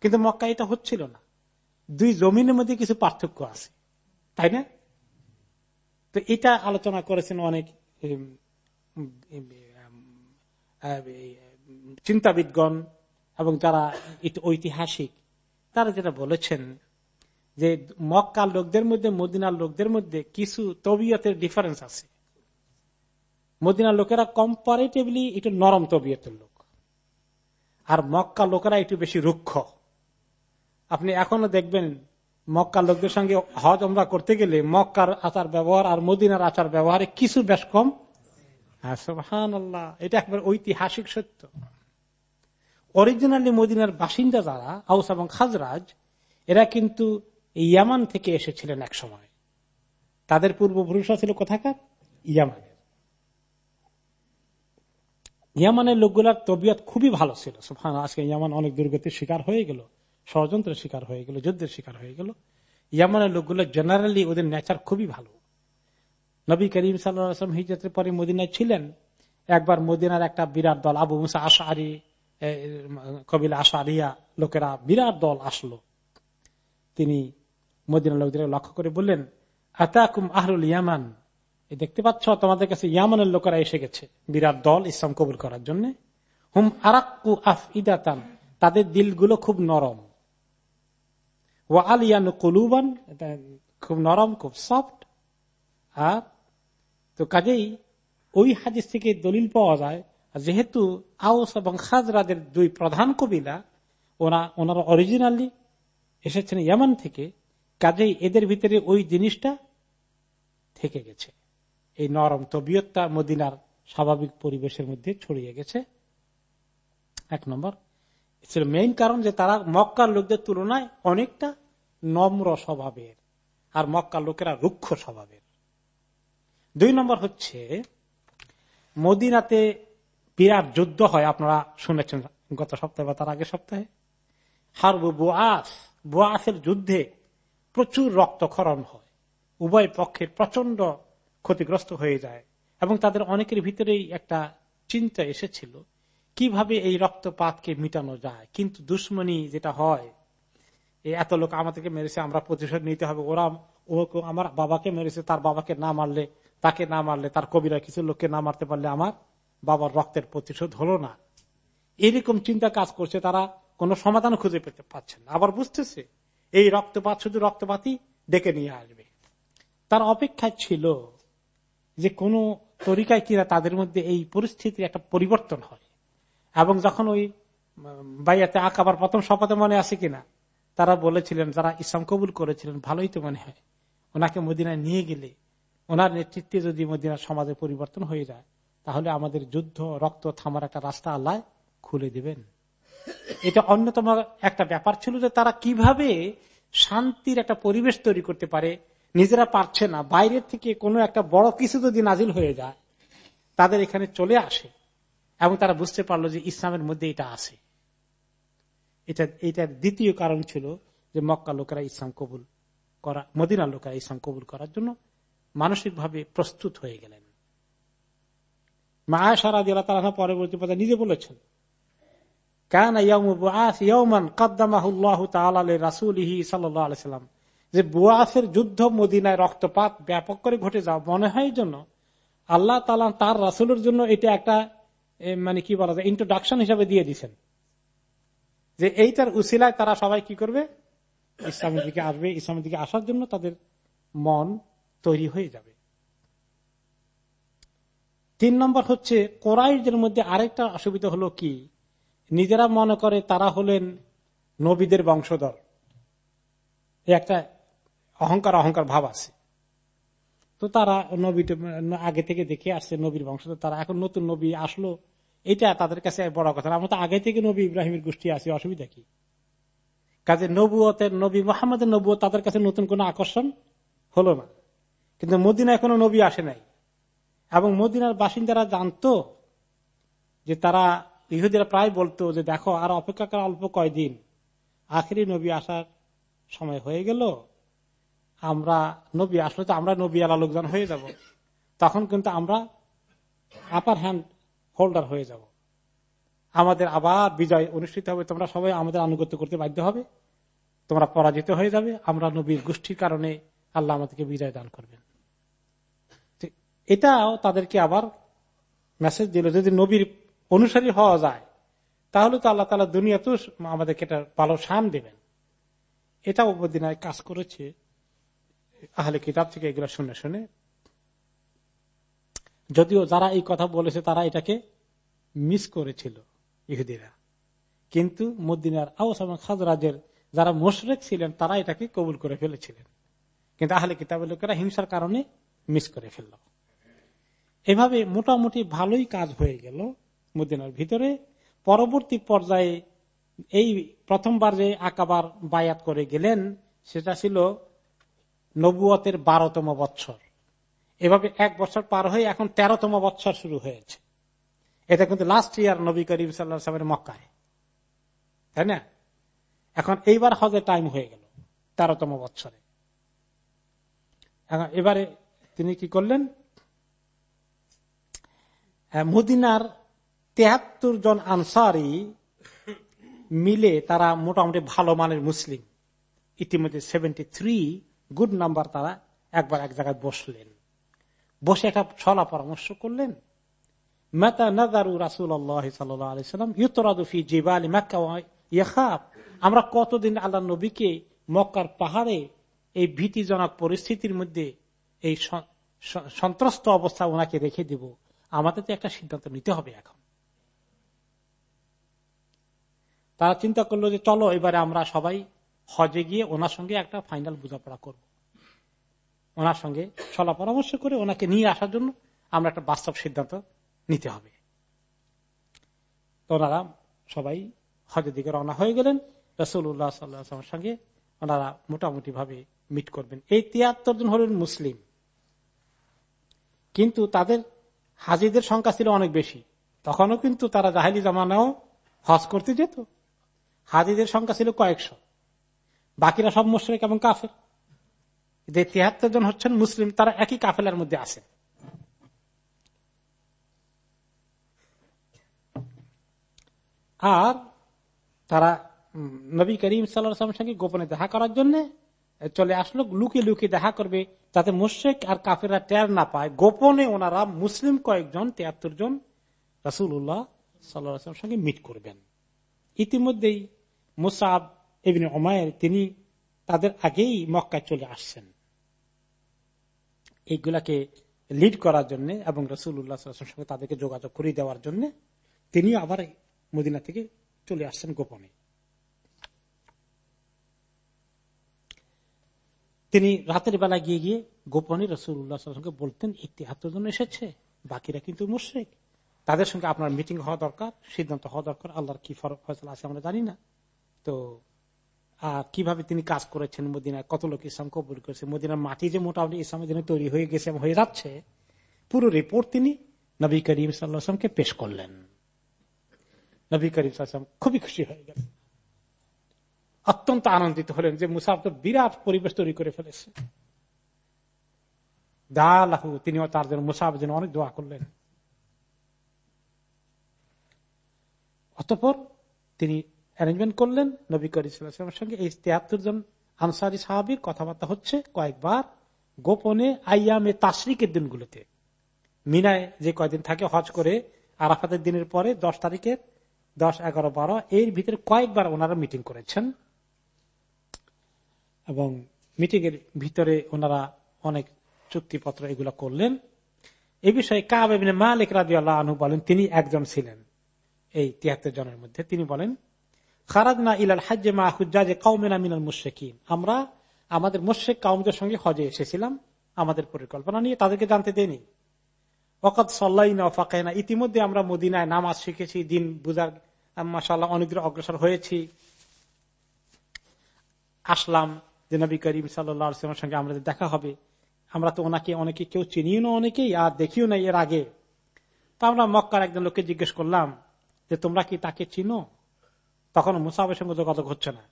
কিন্তু মক্কা এটা হচ্ছিল না। দুই জমিনের মধ্যে কিছু পার্থক্য আছে। তাই না? তো এটা আলোচনা করেছেন অনেক চিন্তাবিদগণ এবং যারা ঐতিহাসিক, তারা যেটা বলেছেন যে মক্কার লোকদের মধ্যে, মদিনার লোকদের মধ্যে কিছু তবিয়তের ডিফারেন্স আছে। মদিনার লোকেরা কম্পারেটিভলি একটু নরম তবিয়তের লোক। আর মক্কা লোকেরা একটু বেশি রুক্ষ। আপনি এখনও দেখবেন মক্কার লোকদের সঙ্গে হজ আমরা করতে গেলে মক্কার আচার ব্যবহার আর মদিনার আচার ব্যবহারে কিছু বেশ কম? আল্লাহ এটা একবার ঐতিহাসিক সত্য। অরিজিনালি মদিনার বাসিন্দা যারা, আউস এবং খাজরাজ, এরা কিন্তু ইয়ামান থেকে এসেছিলেন এক সময়। তাদের পূর্বপুরুষরা ছিল কোথাকার? ইয়ামানের। ইয়ামানের লোকগুলার তবিয়ত খুবই ভালো ছিল। সুফান আজকে ইয়ামান অনেক দুর্গতির শিকার হয়ে গেল। ষড়যন্ত্রের শিকার হয়ে গেল, যুদ্ধের শিকার হয়ে গেল। ইয়ামানের লোকগুলো জেনারেলি ওদের নেচার খুবই ভালো। নবী করিম সাল্লাম হিজতের পরে মদিনায় ছিলেন। একবার মদিনার একটা বিরাট দল, আবু মুসা আশারি কবিলা আশারিয়া লোকেরা বিরাট দল আসলো। তিনি মদিনা লোকদের লক্ষ্য করে বললেন, আতাকুম আহরুল ইয়ামান? দেখতে পাচ্ছ, তোমাদের কাছে ইয়ামানের লোকেরা এসে গেছে বিরাট দল ইসলাম কবুল করার জন্য। হুম আরাক্কু আফ ইদাতান তাদের দিলগুলো খুব নরম। ও আলিয়ান কলুবান খুব নরম খুব সফট আর তো কাজেই ওই হাদিস থেকে দলিল পাওয়া যায় যেহেতু আউস এবং খাজরাদের দুই প্রধান কবিলা ওরা ওনারা অরিজিনালি এসেছেন ইয়ামান থেকে, কাজেই এদের ভিতরে ওই জিনিসটা থেকে গেছে। এই নরম তবিয়তটা মদিনার স্বাভাবিক পরিবেশের মধ্যে ছড়িয়ে গেছে। এক নম্বর। ছিল মেইন কারণ যে তারা মক্কার লোকদের তুলনায় অনেকটা নম্র স্বভাবের, আর মক্কার লোকেরা রুক্ষ স্বভাবের। দুই নম্বর হচ্ছে, মদিনাতে বিরাট যুদ্ধ হয়, আপনারা শুনেছেন গত সপ্তাহে বা তার আগের সপ্তাহে। হারবু বুয়াস, বুয়াসের যুদ্ধে প্রচুর রক্তক্ষরণ হয়। উভয় পক্ষের প্রচণ্ড ক্ষতিগ্রস্ত হয়ে যায় এবং তাদের অনেকের ভিতরেই একটা চিন্তা এসেছিল কীভাবে এই রক্তপাতকে মিটানো যায়? কিন্তু দুশ্মনী যেটা হয় এত লোক আমাদেরকে মেরেছে, আমরা প্রতিশোধ নিতে হবে। ওরা ও আমার বাবাকে মেরেছে, তার বাবাকে না মারলে, তাকে না মারলে, তার কবিরা কিছু লোককে না মারতে পারলে আমার বাবার রক্তের প্রতিশোধ হলো না। এরকম চিন্তা কাজ করছে, তারা কোনো সমাধান খুঁজে পেতে পারছেন আবার বুঝতেছে, এই রক্তপাত শুধু রক্তপাতই ডেকে নিয়ে আসবে। তার অপেক্ষায় ছিল যে কোন তরিকায় কিনা তাদের মধ্যে এই পরিস্থিতির একটা পরিবর্তন হয়। এবং যখন ওই বাইয়াতে আঁকাবার প্রথম শপথে মনে আছে কিনা, তারা বলেছিলেন, যারা ইসলাম কবুল করেছিলেন, ভালোই তো মনে হয়। ওনাকে মদিনায় নিয়ে গেলে, ওনার নেতৃত্বে যদি মদিনার সমাজে পরিবর্তন হয়ে যায়, তাহলে আমাদের যুদ্ধ, রক্ত, থামার একটা রাস্তা আল্লাহ খুলে দিবেন। এটা অন্যতম একটা ব্যাপার ছিল যে তারা কীভাবে শান্তির একটা পরিবেশ তৈরি করতে পারে, নিজেরা পারছে না, বাইরের থেকে কোনো একটা বড় কিছু যদি নাজিল হয়ে যায়, তাদের এখানে চলে আসে। এবং তারা বুঝতে পারল যে ইসলামের মধ্যে এটা আছে। এটা, এটার দ্বিতীয় কারণ ছিল যে মক্কা লোকেরা ইসলাম কবুল করা মদিনা লোকেরা ইসলাম কবুল করার জন্য মানসিকভাবে প্রস্তুত হয়ে গেলেন। মা সারা দিলা তারা পরবর্তী পদে নিজে বলেছেন যে বুয়াসের যুদ্ধ মদিনায় রক্তপাত ব্যাপক করে ঘটে যাওয়া মনে হয় জন্য আল্লাহ তালা তার রাসুলের জন্য এটা একটা মানে কি বলা যায় ইন্ট্রোডাকশন হিসাবে দিয়ে দিচ্ছেন যে এইটার উসিলায় তারা সবাই কি করবে? ইসলামের দিকে আসবে। ইসলামের দিকে আসার জন্য তাদের মন তৈরি হয়ে যাবে। তিন নম্বর হচ্ছে কোরআদের মধ্যে আরেকটা অসুবিধা হলো কি? নিজেরা মনে করে তারা হলেন নবীদের বংশধর। একটা অহংকার অহংকার ভাব আছে। তো তারা নবী আগে থেকে দেখে আসছে নবীর বংশধর। তারা এখন নতুন নবী আসলো। এটা তাদের কাছে বড় কথা। আমরা তো আগে থেকে নবী ইব্রাহিমের গোষ্ঠী আছে, অসুবিধা কি? কাজে নবুয়তের নবী, মোহাম্মদের নবুয় তাদের কাছে নতুন কোন আকর্ষণ হলো না। কিন্তু মদিনায় কোনো নবী আসে নাই। এবং মদিনার বাসিন্দারা জানতো যে তারা, ইহুদিরা প্রায় বলতো যে দেখো আর অপেক্ষা করা অল্প কয়দিন, আখেরি নবী আসার সময় হয়ে গেল, আমরা নবী আসলে তো আমরা নবী আলা লোকজন হয়ে যাব। তখন কিন্তু আমরা আপার হ্যান্ড হোল্ডার হয়ে যাব। আমাদের আবার বিজয় অনুষ্ঠিত হবে। তোমরা সবাই আমাদের আনুগত্য করতে বাধ্য হবে। তোমরা পরাজিত হয়ে যাবে। আমরা নবীর গোষ্ঠীর কারণে আল্লাহ আমাদেরকে বিজয় দান করবেন। এটাও তাদেরকে আবার মেসেজ দিল, যদি নবীর অনুসারী হওয়া যায়, তাহলে তো আল্লাহ তালা দুনিয়া তো আমাদেরকে এটা ভালো সান দেবেন। এটা উপদিনায় কাজ করেছে আহলে কিতাব থেকে এগুলো শুনে শুনে যদিও যারা এই কথা বলেছে, তারা এটাকে মিস করেছিল ইহুদিরা। কিন্তু মদিনার আউস এবং খাজরাজের যারা মোশরেক ছিলেন, তারা এটাকে কবুল করে ফেলেছিলেন। কিন্তু আহলে কিতাবের লোকেরা হিংসার কারণে মিস করে ফেলল। এভাবে মোটামুটি ভালোই কাজ হয়ে গেল মদিনার ভিতরে। পরবর্তী পর্যায়ে এই প্রথমবার যে আকাবার বায়াত করে গেলেন, সেটা ছিল নবুয়তের বারোতম বৎসর। এভাবে এক বছর পার হয়ে এখন তেরোতম বৎসর শুরু হয়েছে। এটা কিন্তু লাস্ট ইয়ার নবী করিম সাল্লামের মক্কায়। তাই না? এখন এইবার হজের টাইম হয়ে গেল, তেরোতম এখন এবারে তিনি কি করলেন? মদিনার তেহাত্তর জন আনসারি মিলে তারা মোটামুটি ভালো মানের মুসলিম। ইতিমধ্যে সেভেন্টি গুড নাম্বার তারা একবার এক জায়গায় বসলেন। বসে একটা ছলা পরামর্শ করলেন। মেতা নাজারু রাসুল আল্লাহাম ইউতরাদুফি জিবালি মেক্কা আমরা কতদিন আল্লাহ নবীকে মক্কার পাহাড়ে এই ভীতিজনক পরিস্থিতির মধ্যে এই সন্ত্রস্ত অবস্থা ওনাকে রেখে দিব। আমাদের তো একটা সিদ্ধান্ত নিতে হবে এখন। তারা চিন্তা করল যে চলো এবারে আমরা সবাই হজে গিয়ে ওনার সঙ্গে একটা ফাইনাল বোঝাপড়া করব। ওনার সঙ্গে চলা পরামর্শ করে ওনাকে নিয়ে আসার জন্য আমরা একটা বাস্তব সিদ্ধান্ত নিতে হবে। ওনারা সবাই হজের দিকে রওনা হয়ে গেলেন। রসুল্লাহ সাল্লামের সঙ্গে ওনারা মোটামুটি ভাবে মিট করবেন। এই তিয়াত্তর জন হলেন মুসলিম। কিন্তু তাদের হাজিদের সংখ্যা ছিল অনেক বেশি। তখনও কিন্তু তারা জাহেলি জামানাও হজ করতে যেত। হাজিদের সংখ্যা ছিল কয়েকশো। বাকিরা সব মুশ্রিক এবং কাফের। যে তিয়াত্তর জন হচ্ছেন মুসলিম, তারা একই কাফেলার মধ্যে আছে। আর তারা নবী করিম সাল্লামের সঙ্গে গোপনে দেখা করার জন্য চলে আসলো, লুকিয়ে লুকিয়ে দেখা করবে, যাতে মুশ্রেক আর কাফেরা টের না পায়। গোপনে ওনারা মুসলিম কয়েকজন, তিয়াত্তর জন রাসুল্লাহ সাল্লামের সঙ্গে মিট করবেন। ইতিমধ্যেই মুসাব এবিন ওমায়ের তিনি তাদের আগেই মক্কায় চলে আসছেন। এইগুলাকে লিড করার জন্য এবং রসুল্লাহ সঙ্গে তাদেরকে যোগাযোগ করিয়ে দেওয়ার জন্য তিনি আবার মদিনা থেকে চলে আসছেন গোপনে। তিনি রাতের বেলা গিয়ে গিয়ে গোপনে রসুল রসুল্লাহকে বলতেন এই তিয়াত্তর জন এসেছে, বাকিরা কিন্তু মুশ্রিক। তাদের সঙ্গে আপনার মিটিং হওয়া দরকার, সিদ্ধান্ত হওয়া দরকার, আল্লাহর কি ফরক ফয়সলা আছে আমরা জানি না। তো কীভাবে তিনি কাজ করেছেন মদিনায়? কত লোক ইসলাম কবুল করেছে? মদিনার মাটি যে মোটামুটি ইসলামের জন্য তৈরি হয়ে গেছে হয়ে যাচ্ছে, পুরো রিপোর্ট তিনি নবী করিম সাল্লাহামকে পেশ করলেন। নবী করিম সাল্লাম খুবই খুশি হয়ে গেলেন। অত্যন্ত আনন্দিত হলেন যে মুসাফ তো বিরাট পরিবেশ তৈরি করে ফেলেছে। দাহু তিনিও তার জন্য মুসাফ যেন অনেক দোয়া করলেন। অতপর তিনি অ্যারেঞ্জমেন্ট করলেন নবী করিমের সঙ্গে। এই তিয়াত্তর জন আনসারি সাহাবির কথাবার্তা হচ্ছে কয়েকবার গোপনে আইয়ামে তাসরিকের দিনগুলোতে। মিনায় যে কয়দিন থাকে হজ করে আরাফাতের দিনের পরে দশ তারিখের দশ, এগারো, বারো, এর ভিতরে কয়েকবার ওনারা মিটিং করেছেন। এবং মিটিং এর ভিতরে ওনারা অনেক চুক্তিপত্র এগুলো করলেন। এ বিষয়ে কাবিন মালিক রাজি আল্লাহ আনু বলেন, তিনি একজন ছিলেন। এই তিয়াত্তর জনের মধ্যে তিনি বলেন খারাজনা ইলাল হাজ্জে মা হুজ্জাজে কাউমেনা মিনাল মুশেকিন আমরা আমাদের মুশেক কাউমদের সঙ্গে হজে এসেছিলাম, আমাদের পরিকল্পনা নিয়ে, তাদেরকে জানতে দেনি ওকাত সাল্লাইনা ফাঁকাইনা, ইতিমধ্যে আমরা মদিনায় নামাজ শিখেছি, দিন বুঝার মাসাল্লাহ অনেক দূর অগ্রসর হয়েছি। আসলাম, যে নবী করিম সাল্লামের সঙ্গে আমাদের দেখা হবে। আমরা তো ওনাকে, অনেকে কেউ চিনিও না অনেকেই, আর দেখিও না এর আগে। তা আমরা মক্কার একজন লোককে জিজ্ঞেস করলাম, যে তোমরা কি তাকে চিনো? তখন মুসাফের সঙ্গে যোগাযোগ হচ্ছে না।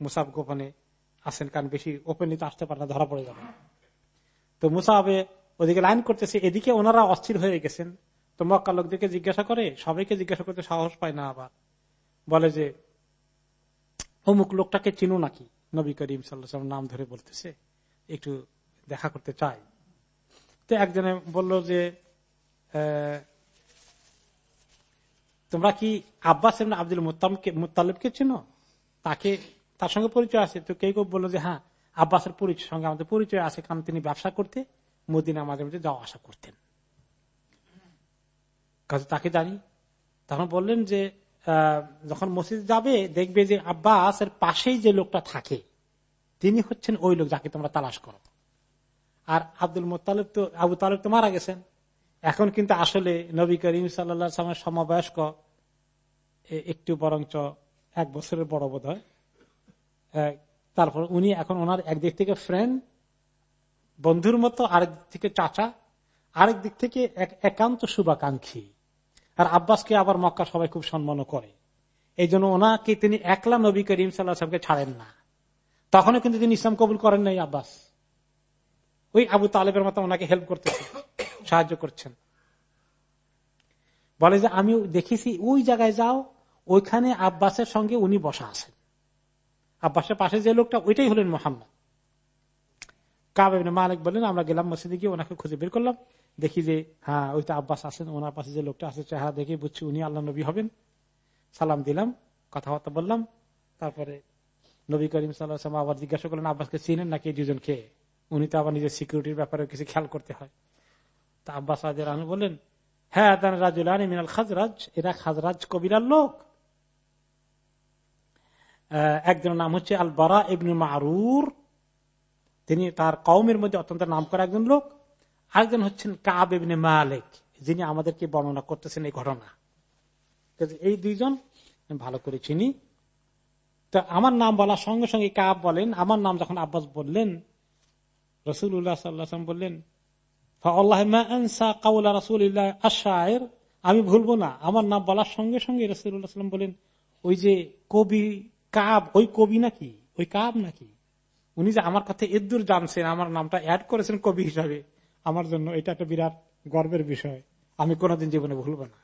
মুসাফ গোপনে আসেন কারণ বেশি ওপেনলি তো আসতে পারে না, ধরা পড়ে যাবে। তো মুসাফে ওদিকে লাইন করতেছে, এদিকে ওনারা অস্থির হয়ে গেছেন। তো মক্কা লোকদেরকে জিজ্ঞাসা করে, সবাইকে জিজ্ঞাসা করতে সাহস পায় না আবার। বলে যে, অমুক লোকটাকে চিনো নাকি? নবী করিম সাল্লাম নাম ধরে বলতেছে, একটু দেখা করতে চাই। তো একজনে বলল যে তোমরা কি আব্বাস আব্দুল মুতালিবকে চিনো? তাকে তার সঙ্গে পরিচয় আছে। তো কেউ কেউ বলল যে হ্যাঁ আব্বাসের পরিচয় সঙ্গে আমাদের পরিচয় আছে কারণ তিনি ব্যবসা করতে মদিনা মাঝে মাঝে যাওয়া আসা করতেন। কাজে তাকে জানি। তখন বললেন যে যখন মসজিদ যাবে, দেখবে যে আব্বাস এর পাশেই যে লোকটা থাকে, তিনি হচ্ছেন ওই লোক যাকে তোমরা তালাশ করো। আর আব্দুল মোতালেব তো আবু তালেব তো মারা গেছেন। এখন কিন্তু আসলে নবী করিম সাল্লা সমবয়স্ক একটু বরঞ্চ এক বছরের বড় বোধ হয় তারপর উনি এখন ওনার একদিক থেকে ফ্রেন্ড বন্ধুর মতো, আরেক দিক থেকে চাচা, আরেক দিক থেকে একান্ত শুভাকাঙ্ক্ষী। আর আব্বাসকে আবার মক্কা সবাই খুব সম্মান করে। এই জন্য ওনাকে তিনি একলা নবী করিম সাল্লাহামকে ছাড়েন না। তখনও কিন্তু তিনি ইসলাম কবুল করেন নাই আব্বাস। ওই আবু তালেবের মতো ওনাকে হেল্প করতেছে। সাহায্য করছেন। বলে যে আমি দেখেছি, ওই জায়গায় যাও, ওইখানে আব্বাসের সঙ্গে উনি বসা আছেন। আব্বাসের পাশে যে লোকটা, ওইটাই হলেন মোহাম্মদ। কাবেন মালিক বললেন, আমরা গেলাম মসজিদে গিয়ে ওনাকে খুঁজে বের করলাম। দেখি যে হ্যাঁ ওই তো আব্বাস আছেন, ওনার পাশে যে লোকটা আছে, চেহারা দেখে বুঝছি উনি আল্লাহ নবী হবেন। সালাম দিলাম, কথাবার্তা বললাম। তারপরে নবী করিম সাল্লাহ আবার জিজ্ঞাসা করলেন, আব্বাসকে চিনেন নাকি দুজনকে উনি তো আবার নিজের সিকিউরিটির ব্যাপারে কিছু খেয়াল করতে হয়। তা আব্বাস রাজু বললেন হ্যাঁ রাজুল মিনাল খাজরাজ, এরা খাজরাজ কবিরার লোক। একজনের নাম হচ্ছে আল বারা ইবনু মারুর। তিনি তার কৌমের মধ্যে অত্যন্ত নাম করা একজন লোক। আরেকজন হচ্ছেন কাব ইবনে মালিক, যিনি আমাদেরকে বর্ণনা করতেছেন এই ঘটনা। এই দুইজন ভালো করে চিনি। তো আমার নাম বলার সঙ্গে সঙ্গে কাব বলেন, আমার নাম যখন আব্বাস বললেন রসুল্লাহ সাল্লাম বললেন আমি ভুলবো না। আমার নাম বলার সঙ্গে সঙ্গে রসুল্লাহ সাল্লাম বলেন, ওই যে কবি কাব, ওই কবি নাকি? ওই কাব নাকি? উনি যে আমার কথা এদুর জানছেন, আমার নামটা অ্যাড করেছেন কবি হিসাবে, আমার জন্য এটা একটা বিরাট গর্বের বিষয়। আমি কোনোদিন জীবনে ভুলব না।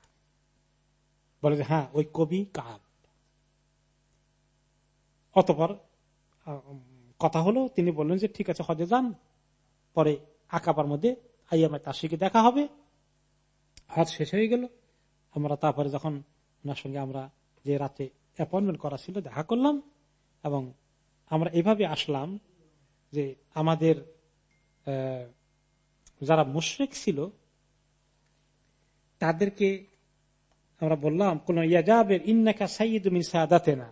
বলে যে হ্যাঁ ওই কবি কাব। অতপর কথা হলো, তিনি বললেন যে, ঠিক আছে হজে যান। পরে আকাবার মধ্যে আইয়ামে তাসিকে দেখা হবে। হজ শেষ হয়ে গেল। আমরা তারপরে যখন ওনার সঙ্গে আমরা যে রাতে অ্যাপয়েন্টমেন্ট করা ছিল, দেখা করলাম এবং আমরা এভাবে আসলাম যে আমাদের যারা মুশ্রিক ছিল, তাদেরকে আমরা বললাম কোন ইয়াজাবের ইন্নাকা সাইদ মিন সাদাতেনা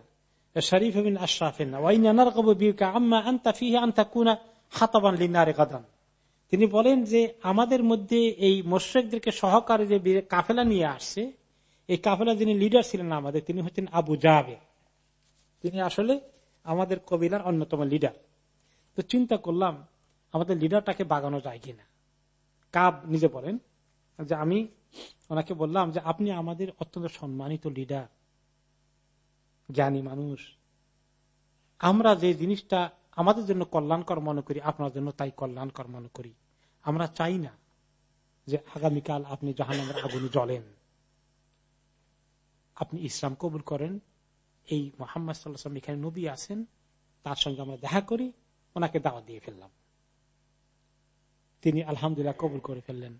শরীফ মিন আশরাফিনা ওয়াইনা নারকাবু বিকা আম্মা আনতা ফিহি আন তাকুনা খাতাবান লিনারে গাদান তিনি বলেন যে আমাদের মধ্যে এই মোশ্রেকদেরকে সহকারে যে কাফেলা নিয়ে আসছে, এই কাফেলা যিনি লিডার ছিলেন আমাদের, তিনি হচ্ছেন আবু জাবে তিনি আসলে আমাদের কবিলার অন্যতম লিডার তো চিন্তা করলাম, আমাদের লিডারটাকে বাগানো যায় কিনা। কাব নিজে বলেন যে আমি ওনাকে বললাম যে আপনি আমাদের অত্যন্ত সম্মানিত লিডার জ্ঞানী মানুষ। আমরা যে জিনিসটা আমাদের জন্য কল্যাণকর মনে করি, আপনার জন্য তাই কল্যাণকর মনে করি। আমরা চাই না যে আগামীকাল আপনি জাহান্নামের আগুনে জ্বলেন। আপনি ইসলাম কবুল করেন। এই মোহাম্মদ সাল্লাম এখানে নবী আছেন, তার সঙ্গে আমরা দেখা করি, ওনাকে দাওয়া দিয়ে ফেললাম। তিনি আলহামদুলিল্লাহ কবুল করে ফেললেন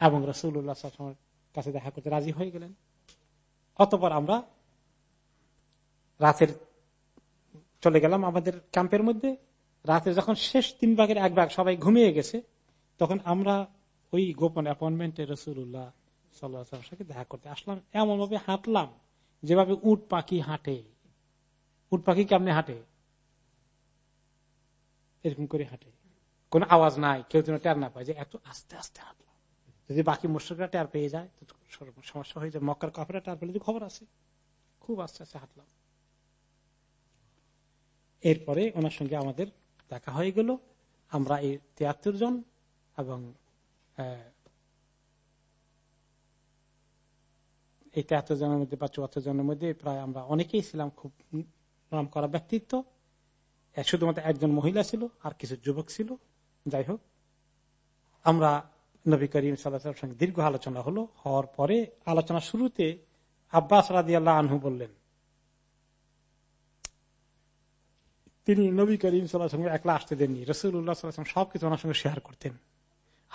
এবং রসুল্লাহ কাছে দেখা করতে রাজি হয়ে গেলেন। অতপর আমরা রাতের চলে গেলাম আমাদের ক্যাম্পের মধ্যে। রাতে যখন শেষ তিন ভাগের এক ভাগ সবাই ঘুমিয়ে গেছে, তখন আমরা ওই গোপন অ্যাপয়েন্টমেন্টে রসুল্লাহ সাল্লাহ সাথে দেখা করতে আসলাম। এমন ভাবে হাঁটলাম, যেভাবে উট পাখি হাঁটে। উট পাখি কেমনে হাঁটে? এরকম করে হাঁটে। কোন আওয়াজ নাই, কেউ যেন টের না পায় যে এত আস্তে আস্তে হাঁটলাম। যদি বাকি মুশ্রিকরা টের পেয়ে যায়, তো সমস্যা হয়ে যায়। মক্কার কাপড়ে টের পেলে খবর আছে। খুব আস্তে আস্তে হাঁটলাম। এরপরে ওনার সঙ্গে আমাদের দেখা হয়ে গেল। আমরা এই তিয়াত্তর জন এবং এই তেহাত্তর জনের মধ্যে বা চুয়াত্তর জনের মধ্যে প্রায় আমরা অনেকেই ছিলাম খুব নাম করা ব্যক্তিত্ব। শুধুমাত্র একজন মহিলা ছিল আর কিছু যুবক ছিল। যাই হোক, আমরা নবী করিম সাল্লাহ সঙ্গে দীর্ঘ আলোচনা হলো। হওয়ার পরে আলোচনা শুরুতে আব্বাস রাদি আল্লাহ আনহু বললেন তিনি নবী করিম সাল্লাহ সঙ্গে একলা আসতে দেননি। রসুল্লাহ সবকিছু ওনার সঙ্গে শেয়ার করতেন।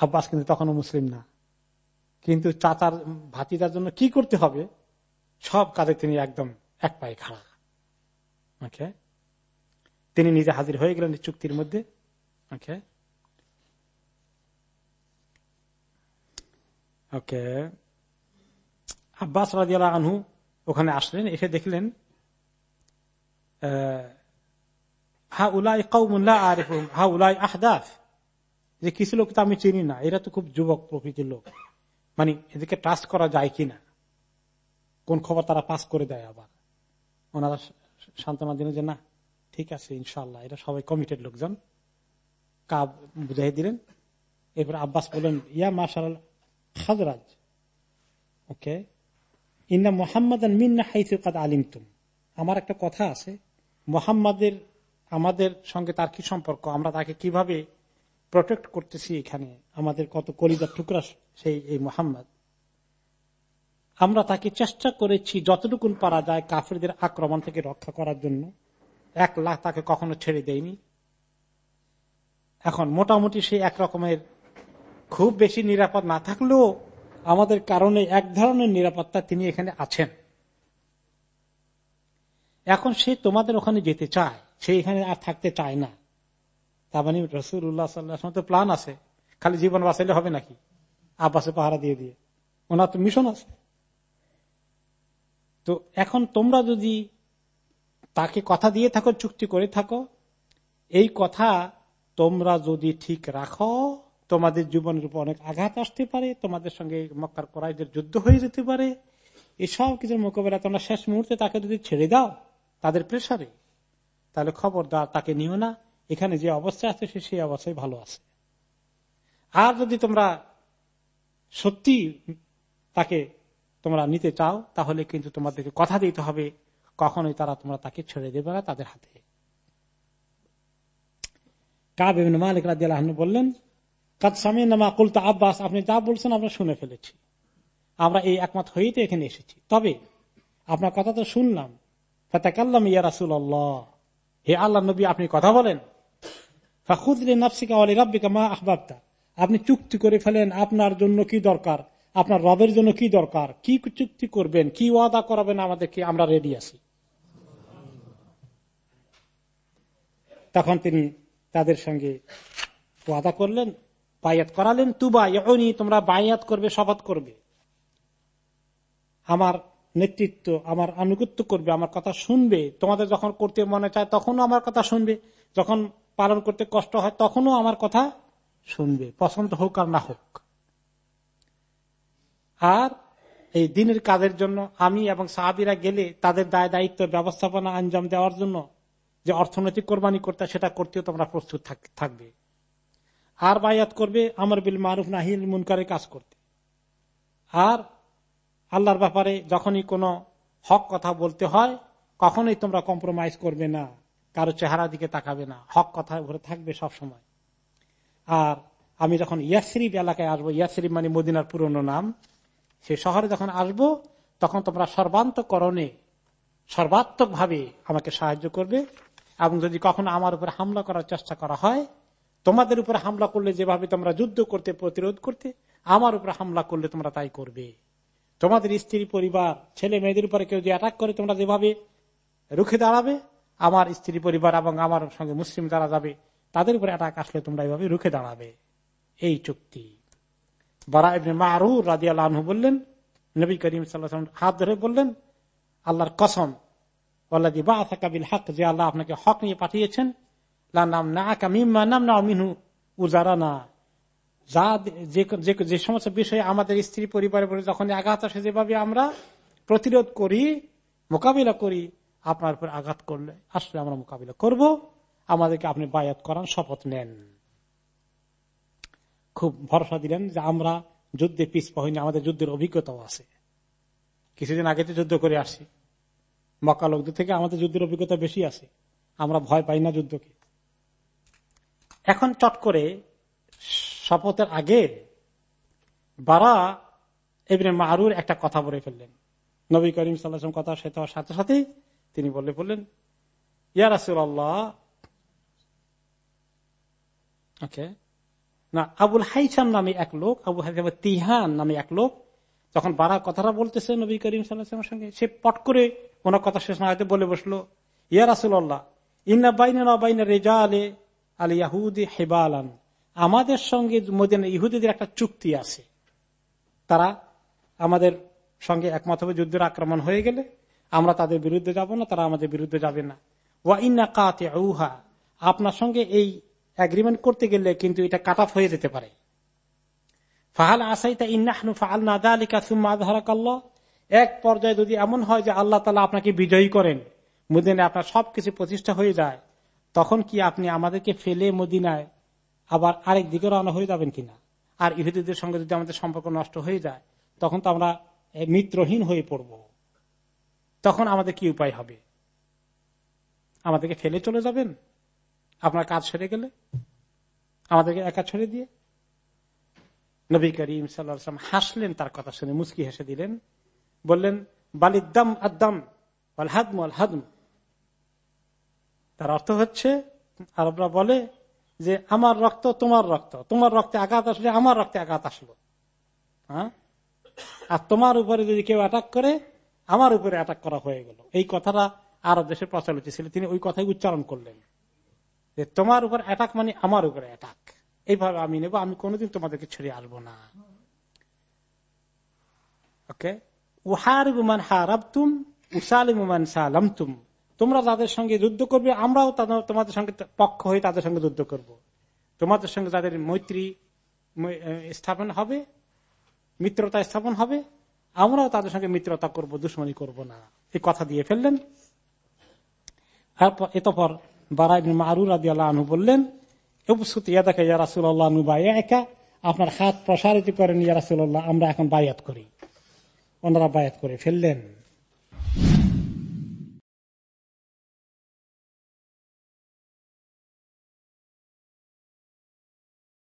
আব্বাস কিন্তু তখনও মুসলিম না। কিন্তু চাচার ভাতিদার জন্য কি করতে হবে? সব কাজে তিনি একদম এক পায়ে খাড়া। ওকে তিনি নিজে হাজির হয়ে গেলেন চুক্তির মধ্যে। ওকে ওকে আব্বাস রাজিয়াল আনহু ওখানে আসলেন, এসে দেখলেন হা উলাই কৌমুল্লাহ আরিফ হা উলাই আহদাফ যে কিছু লোক তো আমি চিনি না এরা তো খুব যুবক প্রকৃতির লোক মানে এদেরকে ট্রাস্ট করা যায় কিনা কোন খবর তারা পাস করে দেয় আবার ওনারা সান্ত্বনা দিন যে না ঠিক আছে ইনশাল্লাহ এটা সবাই কমিটেড লোকজন কাব বুঝাই দিলেন এরপর আব্বাস বললেন ইয়া মার্শাল খাজরাজ ওকে ইন্না মোহাম্মদ মিন্না হাইসুকাদ আলিমতুম আমার একটা কথা আছে মোহাম্মদের আমাদের সঙ্গে তার কি সম্পর্ক? আমরা তাকে কীভাবে প্রোটেক্ট করতেছি এখানে? আমাদের কত কলিজার টুকরা সেই, এই মোহাম্মদ? আমরা তাকে চেষ্টা করেছি যতটুকুন পারা যায় কাফেরদের আক্রমণ থেকে রক্ষা করার জন্য। এক লাখ তাকে কখনো ছেড়ে দেয়নি। এখন মোটামুটি সেই এক রকমের খুব বেশি নিরাপদ না থাকলেও আমাদের কারণে এক ধরনের নিরাপত্তা তিনি এখানে আছেন। এখন সে তোমাদের ওখানে যেতে চায়। সে এখানে আর থাকতে চায় না। তার মানে রসুল উল্লাহ সাল্লাহ তো প্লান আছে। খালি জীবন বাঁচাইলে হবে নাকি? আব্বাসে পাহারা দিয়ে দিয়ে। ওনার তো মিশন আছে। তো এখন তোমরা যদি তাকে কথা দিয়ে থাকো, চুক্তি করে থাকো, এই কথা তোমরা যদি ঠিক রাখো, তোমাদের জীবনের উপর অনেক আঘাত আসতে পারে, তোমাদের সঙ্গে মক্কার করাইদের যুদ্ধ হয়ে যেতে পারে। এসব কিছুর মোকাবেলা তোমরা শেষ মুহূর্তে তাকে যদি ছেড়ে দাও, তাদের প্রেশারে তাহলে খবরদার তাকে নিও না। এখানে যে অবস্থা আছে, সে সেই অবস্থায় ভালো আছে। আর যদি তোমরা সত্যি তাকে তোমরা নিতে চাও, তাহলে কিন্তু তোমাদেরকে কথা দিতে হবে। কখনোই তারা তোমরা তাকে ছেড়ে দেবে না তাদের হাতে। মালিক রাজি বললেন আব্বাস, আপনি যা বলছেন আমরা শুনে ফেলেছি। আমরা এই একমত হয়েই তো এখানে এসেছি। তবে আপনার কথা তো শুনলাম। ফাতাকাল্লাম ইয়া রাসুল হে আল্লাহ নবী, আপনি কথা বলেন। আপনি চুক্তি করে ফেলেন আপনার জন্য কি দরকার, আপনার রবের জন্য কি দরকার, কি চুক্তি করবেন, কি ওয়াদা করাবেন আমাদেরকে, আমরা রেডি আছি। তখন তিনি তাদের সঙ্গে ওয়াদা করলেন, বায়াত করালেন, তুবা এখনই তোমরা বায়াত করবে, শপথ করবে। আমার নেতৃত্ব আমার আনুগত্য করবে, আমার কথা শুনবে, তোমাদের যখন করতে মনে চায় তখনও আমার কথা শুনবে, যখন পালন করতে কষ্ট হয় তখনও আমার কথা শুনবে, পছন্দ হোক আর না হোক। আর এই দিনের কাজের জন্য আমি এবং সাহাবিরা গেলে তাদের দায় দায়িত্ব, ব্যবস্থাপনা, আঞ্জাম দেওয়ার জন্য যে অর্থনৈতিক কোরবানি করতে সেটা করতেও তোমরা প্রস্তুত থাকবে। আর বায়াত করবে, আমার বিল মারুফ নাহিল মুনকারের কাজ করতে। আর আল্লাহর ব্যাপারে যখনই কোনো হক কথা বলতে হয়, কখনোই তোমরা কম্প্রোমাইজ করবে না। কারও চেহারা দিকে তাকাবে না। হক কথা ঘরে থাকবে সব সময় আর আমি যখন ইয়াসরিফ এলাকায় আসব ইয়াসরিফ মানে মদিনার পুরনো নাম সে শহরে যখন আসব, তখন তোমরা সর্বান্তকরণে সর্বাত্মক ভাবে আমাকে সাহায্য করবে এবং যদি কখনো আমার উপরে হামলা করার চেষ্টা করা হয়, তোমাদের উপরে হামলা করলে যেভাবে তোমরা যুদ্ধ করতে, প্রতিরোধ করতে, আমার উপরে হামলা করলে তোমরা তাই করবে। তোমাদের স্ত্রী, পরিবার, ছেলে, মেয়েদের উপরে কেউ যে অ্যাটাক করে, তোমরা যেভাবে রুখে দাঁড়াবে, আমার স্ত্রী, পরিবার এবং আমার সঙ্গে মুসলিম যারা যাবে, তাদের উপরে অ্যাটাক আসলে তোমরা এইভাবে রুখে দাঁড়াবে। এই চুক্তি। বারা ইবনে মারু রাজি আল্লাহ বললেন, নবী করিম সাল্লাহ হাত ধরে বললেন, আল্লাহর কসম আল্লাহ বা কাবিল হক, যে আল্লাহ আপনাকে হক নিয়ে পাঠিয়েছেন না কামিমা নাম না মিনু উজারা না। যা যে সমস্ত বিষয়ে আমাদের স্ত্রী পরিবারের যখন আঘাত আসে, যেভাবে আমরা প্রতিরোধ করি, মোকাবিলা করি, আপনার উপর আঘাত করলে আসলে আমরা মোকাবিলা করব। আমাদেরকে আপনি বায়াত করান শপথ নেন। খুব ভরসা দিলেন যে আমরা যুদ্ধে পিছপা হইনি আমাদের যুদ্ধের অভিজ্ঞতাও আছে। কিছুদিন আগে তো যুদ্ধ করে আসি। মক্কা লোকদের থেকে আমাদের যুদ্ধের অভিজ্ঞতা বেশি আছে। আমরা ভয় পাই না যুদ্ধকে। এখন চট করে শপথের আগে বারা এমনি মারুর একটা কথা বলে ফেললেন। নবী করিম সাল্লাম কথা সে সাথে সাথেই তিনি বললে বললেন ইয়ারাসুল্লাহ ওকে, না, আবুল হাইসাম নামে এক লোক, আবু হাইসাম তিহান নামে এক লোক, যখন বারা কথাটা বলতেছে নবী করিম সাল্লাহামের সঙ্গে, সে পট করে ওনার কথা শেষ না হয়তো বলে বসল, ইয়া রাসুল্লাহ ইন্না বাইনা বাইনা রেজা আলে আল ইয়াহুদি হেবালান। আমাদের সঙ্গে মদিনা ইহুদিদের একটা চুক্তি আছে। তারা আমাদের সঙ্গে একমত হবে যুদ্ধের আক্রমণ হয়ে গেলে, আমরা তাদের বিরুদ্ধে যাব না, তারা আমাদের বিরুদ্ধে যাবে না। ওয়া ইন্না কাতে উহা আপনার সঙ্গে এই এগ্রিমেন্ট করতে গেলে কিন্তু এটা কাট অফ হয়ে যেতে পারে। ফাহাল আসাইতা ইন্নাহনু ফাহাল না দালিকা সুম্মা আল্লাহ এক পর্যায়ে যদি এমন হয় যে আল্লাহ তালা আপনাকে বিজয়ী করেন মদিনে আপনার সবকিছু প্রতিষ্ঠা হয়ে যায়, তখন কি আপনি আমাদেরকে ফেলে মদিনায় আবার আরেক দিকে রওনা হয়ে যাবেন কিনা? আর ইহুদিদের সঙ্গে যদি আমাদের সম্পর্ক নষ্ট হয়ে যায়, তখন তো আমরা মিত্রহীন হয়ে পড়ব। তখন আমাদের কি উপায় হবে? আমাদেরকে ফেলে চলে যাবেন? আপনার কাজ সেরে গেলে? আমাদেরকে একা ছেড়ে দিয়ে? নবী করিম সাল্লাম হাসলেন তার কথা শুনে মুস্কি হেসে দিলেন। বললেন, বালিদ্দাম আদাম আল হাদম আল হাদম। তার অর্থ হচ্ছে, আরবরা বলে যে আমার রক্ত তোমার রক্ত, তোমার রক্তে আঘাত আসলে আমার রক্তে আঘাত আসলো। হ্যাঁ? আর তোমার উপরে যদি কেউ অ্যাটাক করে, আমার উপরে অ্যাটাক করা হয়ে গেল। এই কথাটা আরব দেশে প্রচলিত ছিল, তিনি ওই কথাই উচ্চারণ করলেন। যে তোমার উপর অ্যাটাক মানে আমার উপরে অ্যাটাক এইভাবে আমি নেব, আমি কোনোদিন তোমাদেরকে ছেড়ে আসব না। ওকে উহার বুমান হারাবতুম উসালিমান সালামতুম। তোমরা যাদের সঙ্গে যুদ্ধ করবে, আমরাও তোমাদের সঙ্গে পক্ষ হয়ে তাদের সঙ্গে যুদ্ধ করব। তোমাদের সঙ্গে যাদের মৈত্রী স্থাপন হবে, মিত্রতা স্থাপন হবে, আমরাও তাদের সঙ্গে মিত্রতা করব, দুশ্মনী করব না। এই কথা দিয়ে ফেললেন। এতপর বারাই মারুর আদি আল্লাহ বললেন আপনার হাত প্রসারিত করেন ইয়ারাসুল্লাহ আমরা এখন বায়াত করি। ওনারা বায়াত করে ফেললেন।